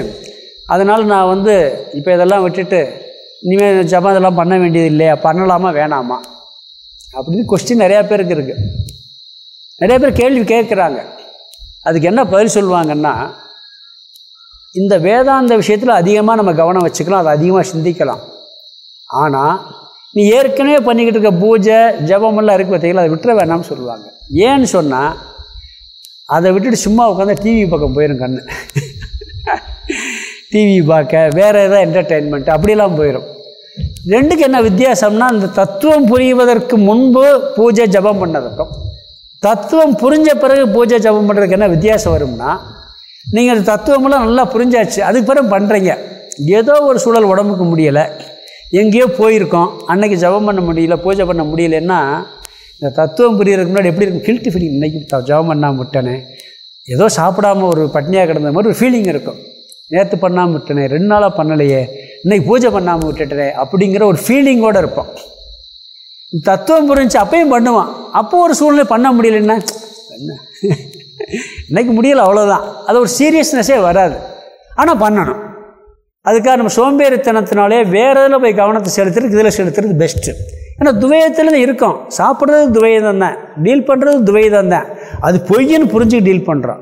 அதனால் நான் வந்து இப்போ இதெல்லாம் விட்டுட்டு இனிமேல் ஜபம் இதெல்லாம் பண்ண வேண்டியது இல்லையா? பண்ணலாமா வேணாமா? அப்படின்னு கொஸ்டின் நிறையா பேருக்கு இருக்குது நிறைய பேர் கேள்வி கேட்குறாங்க. அதுக்கு என்ன பதில் சொல்லுவாங்கன்னா இந்த வேதாந்த விஷயத்தில் அதிகமாக நம்ம கவனம் வச்சுக்கலாம் அதை அதிகமாக சிந்திக்கலாம். ஆனால் நீ ஏற்கனவே பண்ணிக்கிட்டு இருக்க பூஜை ஜபமெல்லாம் இருக்கு பார்த்தீங்களா அதை விட்டுற வேணாம்னு சொல்லுவாங்க. ஏன்னு சொன்னால் அதை விட்டுட்டு சும்மா உட்காந்து டிவி பக்கம் போயிடும் கண்ணு. டிவி பார்க்க வேறு எதாவது என்டர்டெயின்மெண்ட் அப்படிலாம் போயிடும் ரெண்டுக்கு என்ன வித்தியாசம்னா அந்த தத்துவம் புரிவதற்கு முன்பு பூஜை ஜபம் பண்ணதுக்கும் தத்துவம் புரிஞ்ச பிறகு பூஜை ஜபம் பண்ணுறதுக்கு என்ன வித்தியாசம் வரும்னா நீங்கள் அந்த தத்துவமெல்லாம் நல்லா புரிஞ்சாச்சு அதுக்கு பிறகு பண்ணுறீங்க ஏதோ ஒரு சூழல் உடம்புக்கு முடியலை எங்கேயோ போயிருக்கோம் அன்னைக்கு ஜபம் பண்ண முடியல பூஜை பண்ண முடியலன்னா இந்த தத்துவம் புரியறதுக்கு முன்னாடி எப்படி இருக்கும்? கில்ட்டு ஃபீலிங் இன்றைக்கி ஜபம் பண்ணாமல் விட்டேனே ஏதோ சாப்பிடாமல் ஒரு பட்னியாக கிடந்த மாதிரி ஒரு ஃபீலிங் இருக்கும். நேற்று பண்ணாமல் விட்டனே ரெண்டு நாளாக பண்ணலையே இன்றைக்கி பூஜை பண்ணாமல் விட்டுட்டனே அப்படிங்கிற ஒரு ஃபீலிங்கோடு இருப்போம். தத்துவம் புரிஞ்சு அப்பயும் பண்ணுவான். அப்போ ஒரு சூழ்நிலை பண்ண முடியலன்னா என்ன? இன்னைக்கு முடியலை அவ்வளோதான் அது ஒரு சீரியஸ்னஸே வராது. ஆனால் பண்ணணும். அதுக்காக நம்ம சோம்பேறித்தனத்தினாலே வேறு இதில் போய் கவனத்தை செலுத்துறதுக்கு இதில் செலுத்துறது பெஸ்ட்டு ஏன்னா துவையத்தில் இருக்கும். சாப்பிட்றது துவைதம் தான் டீல் பண்ணுறது துவைதம் தான் அது பொய்ன்னு புரிஞ்சு டீல் பண்ணுறோம்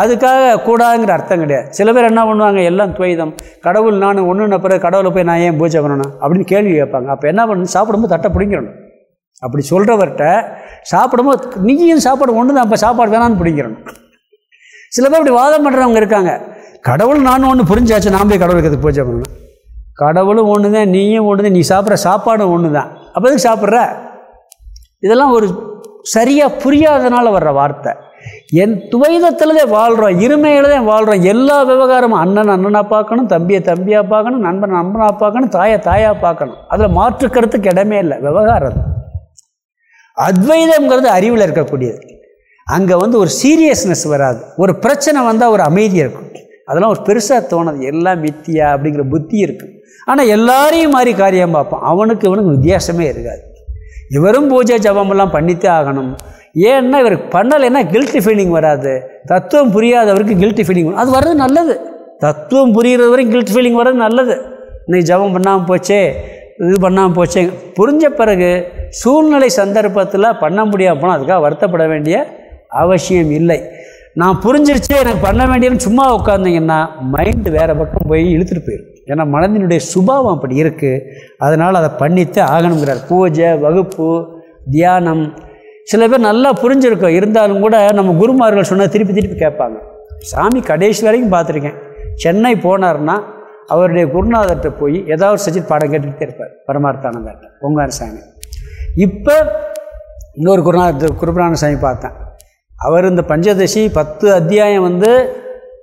அதுக்காக கூடாதுங்கிற அர்த்தம் கிடையாது. சில பேர் என்ன பண்ணுவாங்க? எல்லாம் துவைதம். கடவுள் நான் ஒன்று பிறகு கடவுளை போய் நான் ஏன் பூஜை பண்ணணும் அப்படின்னு கேள்வி கேட்பாங்க. அப்போ என்ன பண்ணணும்? சாப்பிடும்போது தட்டை பிடிக்கிறணும் அப்படி சொல்கிறவர்கிட்ட சாப்பிடும்போது நீயும் சாப்பாடு ஒன்று தான் அப்போ சாப்பாடு வேணான்னு பிடிக்கிறணும் சில பேர் இப்படி வாதம் பண்ணுறவங்க இருக்காங்க. கடவுள் நானும் ஒன்று புரிஞ்சாச்சு நான் போய் கடவுளுக்கு அதுக்கு பூஜை பண்ணணும் கடவுளும் ஒன்று தான் நீயும் ஒன்று தான் நீ சாப்பிட்ற சாப்பாடும் ஒன்று தான் அப்போ எதுக்கு சாப்பிட்ற? இதெல்லாம் ஒரு சரியாக புரியாதனால வர்ற வார்த்தை. என் துவைதத்தில் தான் வாழ்கிறோம் இருமையில் தான் வாழ்கிறோம் எல்லா விவகாரமும் அண்ணன் அண்ணனாக பார்க்கணும் தம்பியை தம்பியாக பார்க்கணும் நண்பன் நண்பனாக பார்க்கணும் தாயை தாயாக பார்க்கணும். அதில் மாற்று கருத்துக்கு இடமே இல்லை விவகாரம் அத்வைதம்ங்கிறது அறிவில் இருக்கக்கூடியது. அங்கே வந்து ஒரு சீரியஸ்னஸ் வராது. ஒரு பிரச்சனை வந்தால் ஒரு அமைதி இருக்கும். அதெல்லாம் ஒரு பெருசாக தோணுது. எல்லாம் மித்தியா அப்படிங்கிற புத்தி இருக்குது ஆனால் எல்லாரையும் மாதிரி காரியம் பார்ப்போம் அவனுக்கு இவனுக்கு வித்தியாசமே இருக்காது. இவரும் பூஜை ஜபமெல்லாம் பண்ணித்தே ஆகணும். ஏன்னா இவருக்கு பண்ணலைன்னா கில்ட்டி ஃபீலிங் வராது. தத்துவம் புரியாதவருக்கு கில்ட்டி ஃபீலிங் வரும். அது வர்றது நல்லது. தத்துவம் புரிகிறது வரைக்கும் கில்ட் ஃபீலிங் வர்றது நல்லது. இன்னைக்கு ஜபம் பண்ணாமல் போச்சே இது பண்ணாமல் போச்சே. புரிஞ்ச பிறகு சூழ்நிலை சந்தர்ப்பத்தில் பண்ண முடியாமல் போனால் அதுக்காக வருத்தப்பட வேண்டிய அவசியம் இல்லை. நான் புரிஞ்சிருச்சு எனக்கு பண்ண வேண்டியன்னு சும்மா உட்காந்திங்கன்னா மைண்டு வேறு பக்கம் போய் இழுத்துட்டு போயிடும் ஏன்னா மனதினுடைய சுபாவம் அப்படி இருக்குது அதனால் அதை பண்ணித்தே ஆகணுங்கிறார். பூஜை வகுப்பு தியானம். சில பேர் நல்லா புரிஞ்சிருக்கோம். இருந்தாலும் கூட நம்ம குருமார்கள் சொன்னால் திருப்பி திருப்பி கேட்பாங்க. சாமி கடைசி வரைக்கும் பார்த்துருக்கேன். சென்னை போனார்னா அவருடைய குருநாதர்கிட்ட போய் ஏதாவது செஞ்சு பாடம் கேட்டுக்கிட்டே இருப்பார். பரமார்த்தானந்தார்ட்ட பொங்கார் சாமி இப்போ இன்னொரு குருநாதர் குருபிரான சாமி பார்த்தேன். அவர் இந்த பஞ்சதசி பத்து அத்தியாயம் வந்து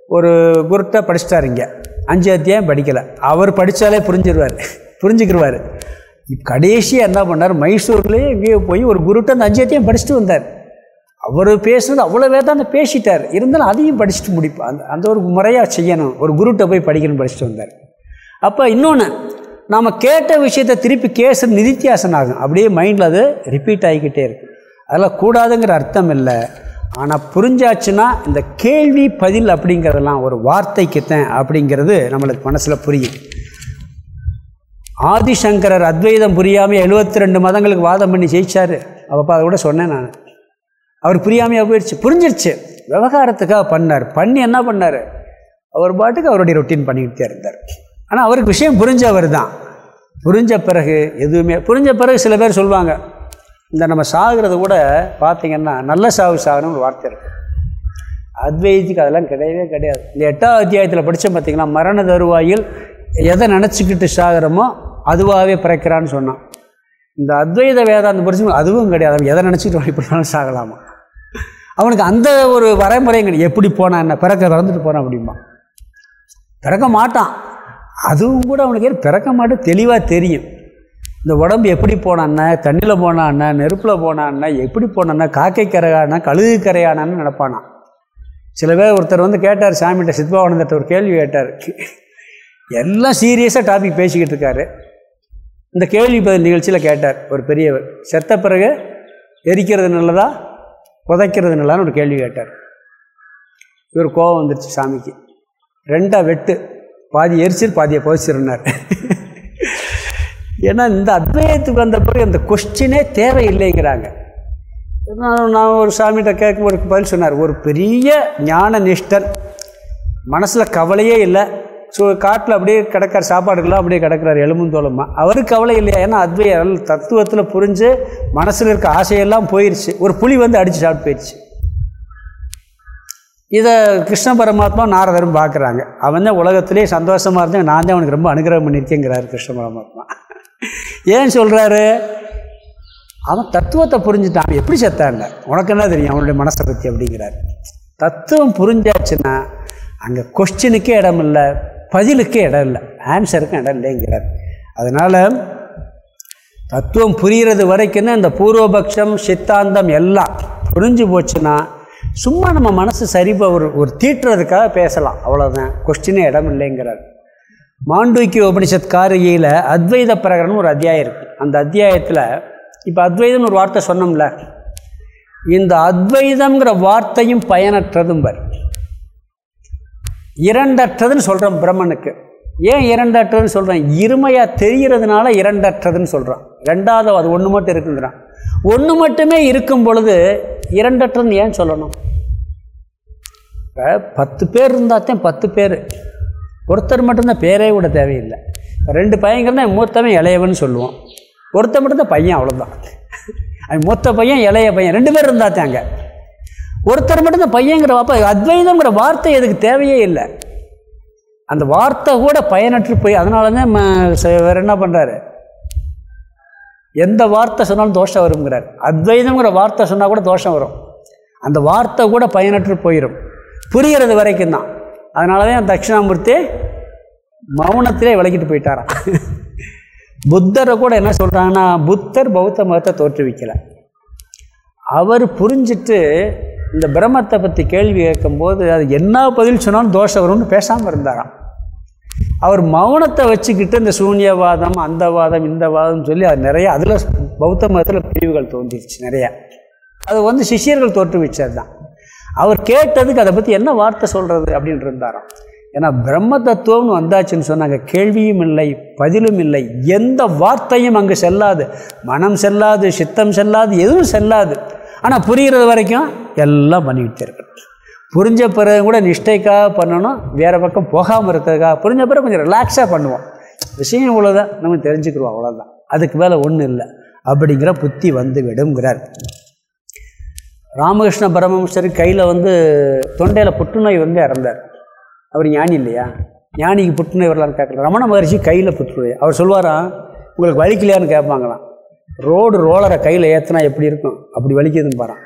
ஒரு குருட்ட படிச்சிட்டார் இங்கே. அஞ்சு அத்தியாயம் படிக்கலை. அவர் படித்தாலே புரிஞ்சிருவார். புரிஞ்சுக்கிடுவார் கடைசியாக என்ன பண்ணார்? மைசூர்லேயே இங்கேயே போய் ஒரு குருட்ட அந்த அஞ்சு அத்தியாயம் படிச்சுட்டு வந்தார். அவர் பேசுனது அவ்வளோ அந்த பேசிட்டார். இருந்தாலும் அதையும் படிச்சுட்டு முடிப்பா. அந்த அந்த ஒரு முறையாக செய்யணும். ஒரு குருட்டை போய் படிக்கணும்னு படிச்சுட்டு வந்தார். அப்போ இன்னொன்று நாம் கேட்ட விஷயத்தை திருப்பி கேஸ் நிதித்தியாசன் ஆகும் அப்படியே மைண்டில் அது ரிப்பீட் ஆகிக்கிட்டே இருக்குது அதெல்லாம் கூடாதுங்கிற அர்த்தம் இல்லை. ஆனால் புரிஞ்சாச்சுன்னா இந்த கேள்வி பதில் அப்படிங்கிறதெல்லாம் ஒரு வார்த்தைக்குத்தேன் அப்படிங்கிறது நம்மளுக்கு மனசில் புரியும். ஆதிசங்கரர் அத்வைதம் புரியாமல் எழுபத்தி ரெண்டு மதங்களுக்கு வாதம் பண்ணி ஜெயிச்சார். அப்போ அதை கூட சொன்னேன் நான். அவர் புரியாமையாக போயிடுச்சு புரிஞ்சிருச்சு. விவகாரத்துக்காக பண்ணார். பண்ணி என்ன பண்ணார்? அவர் பாட்டுக்கு அவருடைய ரொட்டீன் பண்ணிக்கிட்டே இருந்தார். ஆனால் அவருக்கு விஷயம் புரிஞ்சவர் தான். புரிஞ்ச பிறகு எதுவுமே புரிஞ்ச பிறகு சில பேர் சொல்லுவாங்க இந்த நம்ம சாகுறது கூட பார்த்திங்கன்னா நல்ல சாவு சாகணும்னு ஒரு வார்த்தை இருக்குது அத்வைதிக்கு அதெல்லாம் கிடையவே கிடையாது. இந்த எட்டாவது அத்தியாயத்தில் படித்தோம் பார்த்திங்கன்னா மரண தருவாயில் எதை நினச்சிக்கிட்டு சாகிறோமோ அதுவாகவே பிறக்கிறான்னு சொன்னான். இந்த அத்வைத வேதாந்த படிச்சு அதுவும் கிடையாது. அவன் எதை நினச்சிக்கிட்டு இப்படினாலும் சாகலாமா? அவனுக்கு அந்த ஒரு வரைமுறையும் கிடையாது. எப்படி போனான் என்ன? பிறக்க பிறந்துட்டு போனான் அப்படிமா பிறக்க மாட்டான். அதுவும் கூட அவனுக்கு பிறக்க மாட்டேன் தெளிவாக தெரியும். இந்த உடம்பு எப்படி போனான்னா தண்ணியில் போனான்னா நெருப்பில் போனான்னா எப்படி போனான்னா காக்கை கரையானா கழுகு கரையானான்னு நடப்பானான் சில பேர் ஒருத்தர் வந்து கேட்டார் சாமிகிட்ட சித்பாவனந்திட்ட ஒரு கேள்வி கேட்டார். எல்லாம் சீரியஸாக டாபிக் பேசிக்கிட்டு இருக்காரு. இந்த கேள்வி பதில் நிகழ்ச்சியில் கேட்டார் ஒரு பெரியவர். செத்த பிறகு எரிக்கிறது நல்லதா? புதைக்கிறது நல்லதான்னு ஒரு கேள்வி கேட்டார். இவர் கோபம் வந்துருச்சு சாமிக்கு. ரெண்டாக வெட்டு. பாதி எரிச்சிரு பாதியை புதைச்சிருந்தார் ஏன்னா இந்த அத்வையத்துக்கு வந்த பிறகு அந்த கொஸ்டினே தேவையில்லைங்கிறாங்க. நான் ஒரு சாமிகிட்ட கேட்கும் ஒரு பதில் சொன்னார். ஒரு பெரிய ஞான நிஷ்டன் மனசில் கவலையே இல்லை. ஸோ காட்டில் அப்படியே கிடக்கிற சாப்பாடுக்கெல்லாம் அப்படியே கிடக்கிறார் எலும்புந்தோளமா அவருக்கு கவலை இல்லையா? ஏன்னா அத்வைய தத்துவத்தில் புரிஞ்சு மனசில் இருக்க ஆசையெல்லாம் போயிடுச்சு ஒரு புலி வந்து அடித்து சாப்பிட்டு போயிடுச்சு இதை கிருஷ்ண பரமாத்மா நாரதரும் பார்க்குறாங்க அவன் தான் உலகத்துலேயே சந்தோஷமாக இருந்தேன் நான் தான் அவனுக்கு ரொம்ப அனுகிரகம் பண்ணியிருக்கேங்கிறாரு கிருஷ்ண பரமாத்மா. ஏன் சொல்கிறாரு அவன் தத்துவத்தை புரிஞ்சுட்டான். எப்படி செத்தாங்க உனக்கு என்ன தெரியும்? அவனுடைய மனசை பற்றி அப்படிங்கிறார். தத்துவம் புரிஞ்சாச்சுன்னா அங்கே கொஸ்டினுக்கே இடம் இல்லை பதிலுக்கே இடம் இல்லை ஆன்சருக்கும் இடம் இல்லைங்கிறார். அதனால் தத்துவம் புரிகிறது வரைக்குன்னு இந்த பூர்வபக்ஷம் சித்தாந்தம் எல்லாம் புரிஞ்சு போச்சுன்னா சும்மா நம்ம மனசு சரி ஒரு ஒரு தீட்டுறதுக்காக பேசலாம். அவ்வளோதான் கொஸ்டினே இடம் இல்லைங்கிறார். மாண்டூக்கிய உபனிஷத் காரிகையில் அத்வைத பிரகரன் ஒரு அத்தியாயம் இருக்குது அந்த அத்தியாயத்தில் இப்போ அத்வைதம்னு ஒரு வார்த்தை சொன்னோம்ல இந்த அத்வைதம்ங்கிற வார்த்தையும் பயனற்றதும் பர். இரண்டற்றதுன்னு சொல்கிறோம் பிரம்மனுக்கு. ஏன் இரண்டற்றதுன்னு சொல்கிறேன் இருமையாக தெரிகிறதுனால இரண்டற்றதுன்னு சொல்கிறான் ரெண்டாவது அது ஒன்று மட்டும் இருக்குங்கிறான். ஒன்று மட்டுமே இருக்கும் பொழுது இரண்டற்றன்னு ஏன் சொல்லணும்? இப்போ பத்து பேர் இருந்தாத்தான் பத்து பேர். ஒருத்தர் மட்டும்தான் பேரே கூட தேவையில்லை. ரெண்டு பையங்கன்னா மூத்தவன் இளையவன் சொல்லுவோம். ஒருத்தர் மட்டும்தான் பையன் அவ்வளோதான் அது மூத்த பையன் இளைய பையன் ரெண்டு பேர் இருந்தால் அங்கே. ஒருத்தர் மட்டும்தான் பையங்கிற அப்போ அத்வைதங்கிற வார்த்தை எதுக்கு தேவையே இல்லை. அந்த வார்த்தை கூட பயனற்று போய் அதனால தான் வேறு என்ன பண்ணுறாரு எந்த வார்த்தை சொன்னாலும் தோஷம் வருங்கிறார் அத்வைதங்கிற வார்த்தை சொன்னால் கூட தோஷம் வரும். அந்த வார்த்தை கூட பயனற்று போயிடும் புரிகிறது வரைக்கும் தான். அதனால தான் தட்சிணாமூர்த்தி மௌனத்திலே விளக்கிட்டு போயிட்டாராம் புத்தரை கூட என்ன சொல்கிறாங்கன்னா புத்தர் பௌத்த மதத்தை தோற்றுவிக்கலை. அவர் புரிஞ்சிட்டு இந்த பிரம்மத்தை பற்றி கேள்வி கேட்கும்போது அது என்ன பதில் சொன்னாலும் தோஷம் வரும்னு பேசாமல் இருந்தாராம். அவர் மௌனத்தை வச்சுக்கிட்டு இந்த சூன்யவாதம் அந்த வாதம் இந்த வாதம் சொல்லி அது நிறையா அதில் பௌத்த மதத்தில் பிரிவுகள் தோன்றிடுச்சு நிறையா. அது வந்து சிஷியர்கள் தோற்றுவிச்சது தான். அவர் கேட்டதுக்கு அதை பற்றி என்ன வார்த்தை சொல்கிறது அப்படின்னு இருந்தாராம். ஏன்னா பிரம்ம தத்துவம்னு வந்தாச்சுன்னு சொன்னாங்க கேள்வியும் இல்லை பதிலும் இல்லை எந்த வார்த்தையும் அங்கே செல்லாது. மனம் செல்லாது சித்தம் செல்லாது எதுவும் செல்லாது. ஆனால் புரிகிறது வரைக்கும் எல்லாம் பண்ணிக்கிட்டு இருக்கணும் புரிஞ்ச பிறகு கூட நிஷ்டைக்காக பண்ணணும் வேறு பக்கம் போகாமல் இருக்கிறதுக்காக புரிஞ்ச பிறகு கொஞ்சம் ரிலாக்ஸாக பண்ணுவோம். விஷயம் இவ்வளோதான் நம்ம தெரிஞ்சுக்கிறோம் அவ்வளோதான் அதுக்கு மேலே ஒன்றும் இல்லை. அப்படிங்கிற புத்தி வந்து விடுங்கிறார் ராமகிருஷ்ண பரமஹம்சர் கையில் வந்து தொண்டையில் புற்றுநோய் வந்து இறந்தார். அவர் ஞானி இல்லையா? ஞானிக்கு புற்றுநோய் வரலான்னு கேட்கல. ரமண மகர்ஷி கையில் புற்றுநோய். அவர் சொல்வாராம் உங்களுக்கு வலிக்கலையான்னு கேட்பாங்களாம். ரோடு ரோலரை கையில் ஏற்றினா எப்படி இருக்கும்? அப்படி வலிக்குதுன்னு பாரான்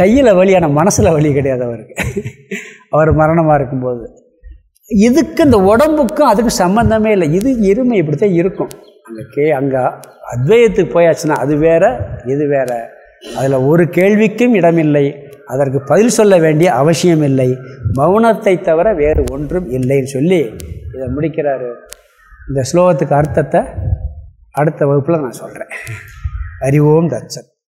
கையில் வலி ஆனால் மனசில் வலி கிடையாது அவருக்கு. அவர் மரணமாக இருக்கும்போது. இதுக்கு இந்த உடம்புக்கும் அதுக்கு சம்மந்தமே இல்லை. இது இருமை இப்படி தான் இருக்கும். அங்கே கே அங்கே அத்வயத்துக்கு போயாச்சுன்னா அது வேற இது வேற. அதில் ஒரு கேள்விக்கும் இடமில்லை. அதற்கு பதில் சொல்ல வேண்டிய அவசியம் இல்லை. மௌனத்தை தவிர வேறு ஒன்றும் இல்லைன்னு சொல்லி இதை முடிக்கிறாரு. இந்த ஸ்லோகத்துக்கு அர்த்தத்தை அடுத்த வகுப்பில் நான் சொல்கிறேன் அறிவோம் தச்சன்